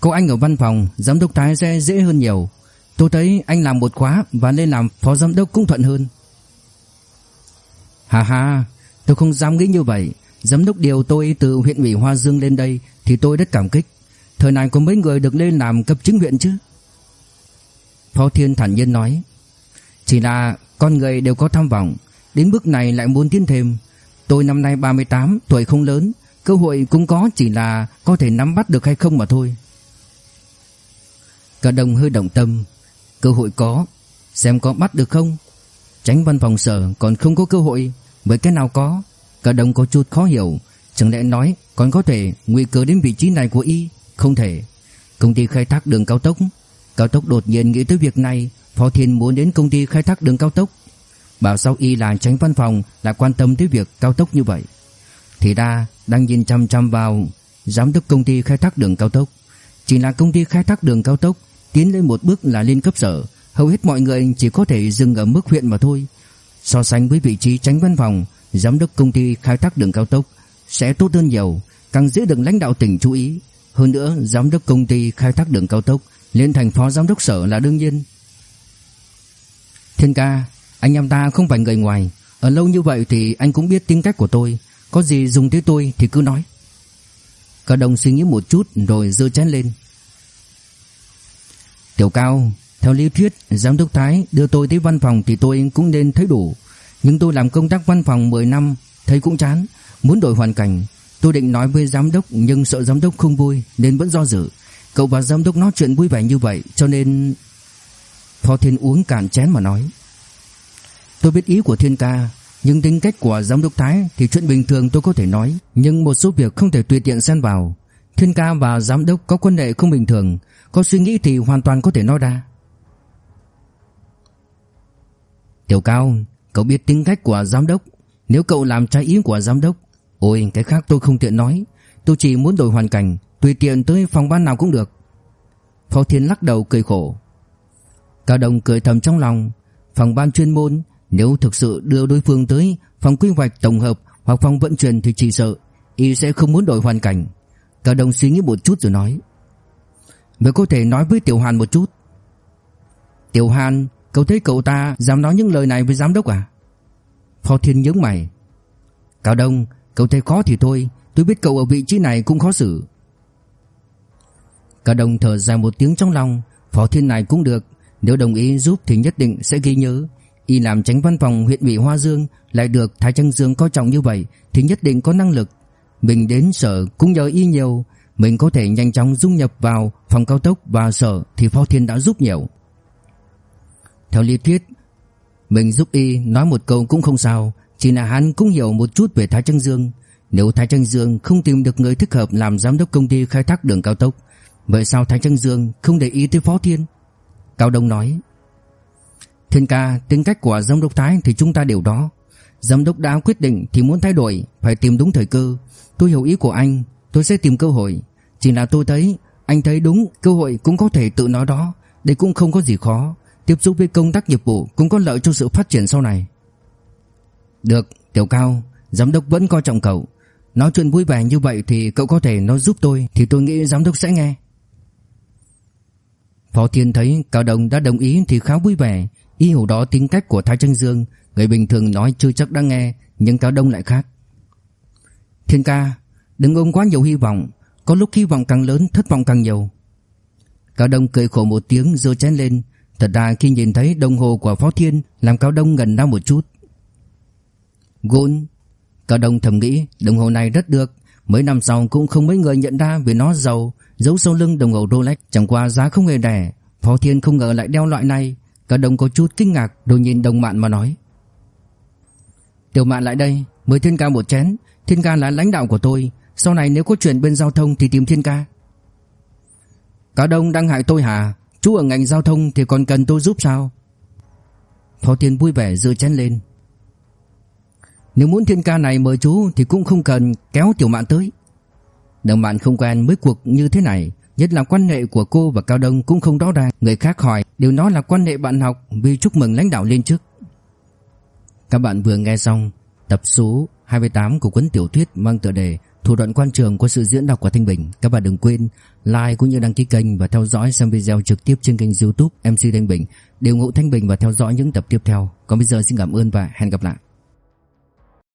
Cô anh ở văn phòng, Giám đốc Thái sẽ dễ hơn nhiều. Tôi thấy anh làm một khóa Và nên làm phó giám đốc cũng thuận hơn. Hà hà Tôi không dám nghĩ như vậy. Giám đốc điều tôi từ huyện ủy Hoa Dương lên đây Thì tôi rất cảm kích. Thời này có mấy người được lên làm cấp chính huyện chứ? Phó Thiên thản nhiên nói, Chỉ là con người đều có tham vọng, Đến bước này lại muốn tiến thêm. Tôi năm nay 38 tuổi không lớn. Cơ hội cũng có, chỉ là Có thể nắm bắt được hay không mà thôi. Cả đồng hơi động tâm. Cơ hội có. Xem có bắt được không? Tránh văn phòng sở còn không có cơ hội. Với cái nào có? Cả đồng có chút khó hiểu. Chẳng lẽ nói còn có thể nguy cơ đến vị trí này của y? Không thể. Công ty khai thác đường cao tốc. Cao tốc đột nhiên nghĩ tới việc này. Phó Thiên muốn đến công ty khai thác đường cao tốc. Bảo sau y là tránh văn phòng, là quan tâm tới việc cao tốc như vậy. Thì ra, đang nhìn chăm chăm vào Giám đốc công ty khai thác đường cao tốc. Chỉ là công ty khai thác đường cao tốc Tiến lên một bước là lên cấp sở. Hầu hết mọi người chỉ có thể dừng ở mức huyện mà thôi. So sánh với vị trí tránh văn phòng, Giám đốc công ty khai thác đường cao tốc Sẽ tốt hơn nhiều, Càng giữ được lãnh đạo tỉnh chú ý. Hơn nữa, giám đốc công ty khai thác đường cao tốc Lên thành phó giám đốc sở là đương nhiên. Thiên ca anh em ta không phải người ngoài. Ở lâu như vậy thì anh cũng biết tính cách của tôi. Có gì dùng tới tôi thì cứ nói. Cả đồng suy nghĩ một chút Rồi dơ chén lên. Tiểu cao, Theo lý thuyết, Giám đốc Thái đưa tôi tới văn phòng Thì tôi cũng nên thấy đủ. Nhưng tôi làm công tác văn phòng 10 năm, Thấy cũng chán. Muốn đổi hoàn cảnh, Tôi định nói với giám đốc, Nhưng sợ giám đốc không vui, Nên vẫn do dự. Cậu và giám đốc nói chuyện vui vẻ như vậy, Cho nên Phó Thiên uống cạn chén mà nói. Tôi biết ý của Thiên ca, Nhưng tính cách của giám đốc Thái Thì chuyện bình thường tôi có thể nói. Nhưng một số việc không thể tùy tiện xen vào. Thiên ca và giám đốc có quan hệ không bình thường, Có suy nghĩ thì hoàn toàn có thể nói ra. Tiểu Cao, Cậu biết tính cách của giám đốc. Nếu cậu làm trái ý của giám đốc, Ôi, cái khác tôi không tiện nói. Tôi chỉ muốn đổi hoàn cảnh, Tùy tiện tới phòng ban nào cũng được. Phó Thiên lắc đầu cười khổ. Cao Đồng cười thầm trong lòng. Phòng ban chuyên môn nếu thực sự đưa đối phương tới Phòng quy hoạch tổng hợp hoặc phòng vận chuyển Thì chỉ sợ Y sẽ không muốn đổi hoàn cảnh. Cao Đông suy nghĩ một chút rồi nói. Vậy có thể nói với Tiểu Hàn một chút. Tiểu Hàn, Cậu thấy cậu ta dám nói những lời này với giám đốc à? Phó Thiên nhướng mày. Cao Đông Cậu thấy khó thì thôi. Tôi biết cậu ở vị trí này cũng khó xử. Cao Đông thở dài một tiếng trong lòng. Phó Thiên này cũng được. Nếu đồng ý giúp thì nhất định sẽ ghi nhớ. Y làm tránh văn phòng huyện ủy Hoa Dương Lại được Thái Trăng Dương coi trọng như vậy Thì nhất định có năng lực. Mình đến sở cũng nhờ Y nhiều. Mình có thể nhanh chóng dung nhập vào phòng cao tốc và sở Thì Phó Thiên đã giúp nhiều. Theo lý thuyết, Mình giúp Y nói một câu cũng không sao, Chỉ là hắn cũng hiểu một chút về Thái Trăng Dương. Nếu Thái Trăng Dương không tìm được người thích hợp Làm giám đốc công ty khai thác đường cao tốc, Vậy sao Thái Trăng Dương không để ý tới Phó Thiên? Cao Đông nói Thiên ca, tính cách của giám đốc Thái Thì chúng ta đều đó. Giám đốc đã quyết định thì muốn thay đổi, Phải tìm đúng thời cơ. Tôi hiểu ý của anh, Tôi sẽ tìm cơ hội. Chỉ là tôi thấy, Anh thấy đúng, cơ hội cũng có thể tự nói đó. Đây cũng không có gì khó. Tiếp xúc với công tác nghiệp vụ Cũng có lợi cho sự phát triển sau này. Được, Tiểu Cao, Giám đốc vẫn coi trọng cậu. Nói chuyện vui vẻ như vậy thì cậu có thể nói giúp tôi, Thì tôi nghĩ giám đốc sẽ nghe. Phó Thiên thấy, Cao Đồng đã đồng ý thì khá vui vẻ. Ý hiểu đó tính cách của Thái Trân Dương, Người bình thường nói chưa chắc đã nghe, Nhưng Cao Đông lại khác. Thiên ca, Đừng ôm quá nhiều hy vọng, Có lúc hy vọng càng lớn, thất vọng càng nhiều. Cao Đông cười khổ một tiếng rồi chén lên. Thật ra khi nhìn thấy đồng hồ của Phó Thiên, Làm Cao Đông gần đau một chút. Gôn, Cao Đông thầm nghĩ, đồng hồ này rất được. Mấy năm sau cũng không mấy người nhận ra vì nó giàu, Giấu sau lưng đồng hồ Rolex. Chẳng qua giá không hề rẻ, Phó Thiên không ngờ lại đeo loại này. Cả đồng có chút kinh ngạc, Rồi nhìn đồng mạn mà nói. Tiểu mạn lại đây, Mời Thiên ca một chén. Thiên ca là lãnh đạo của tôi. Sau này nếu có chuyện bên giao thông thì tìm Thiên ca. Cả đông đang hại tôi hả? Chú ở ngành giao thông thì còn cần tôi giúp sao? Phó Thiên vui vẻ giơ chén lên. Nếu muốn Thiên ca này mời chú Thì cũng không cần, kéo Tiểu mạn tới. Đồng mạn không quen với cuộc như thế này. Nhất là quan hệ của cô và Cao Đông cũng không rõ ràng Người khác hỏi đều nói là quan hệ bạn học Vì chúc mừng lãnh đạo lên chức Các bạn vừa nghe xong Tập số 28 của cuốn tiểu thuyết mang tựa đề Thủ đoạn quan trường của sự diễn đọc của Thanh Bình. Các bạn đừng quên like cũng như đăng ký kênh và theo dõi xem video trực tiếp trên kênh YouTube MC Thanh Bình. điều ngụ Thanh Bình và theo dõi những tập tiếp theo. Còn bây giờ xin cảm ơn và hẹn gặp lại.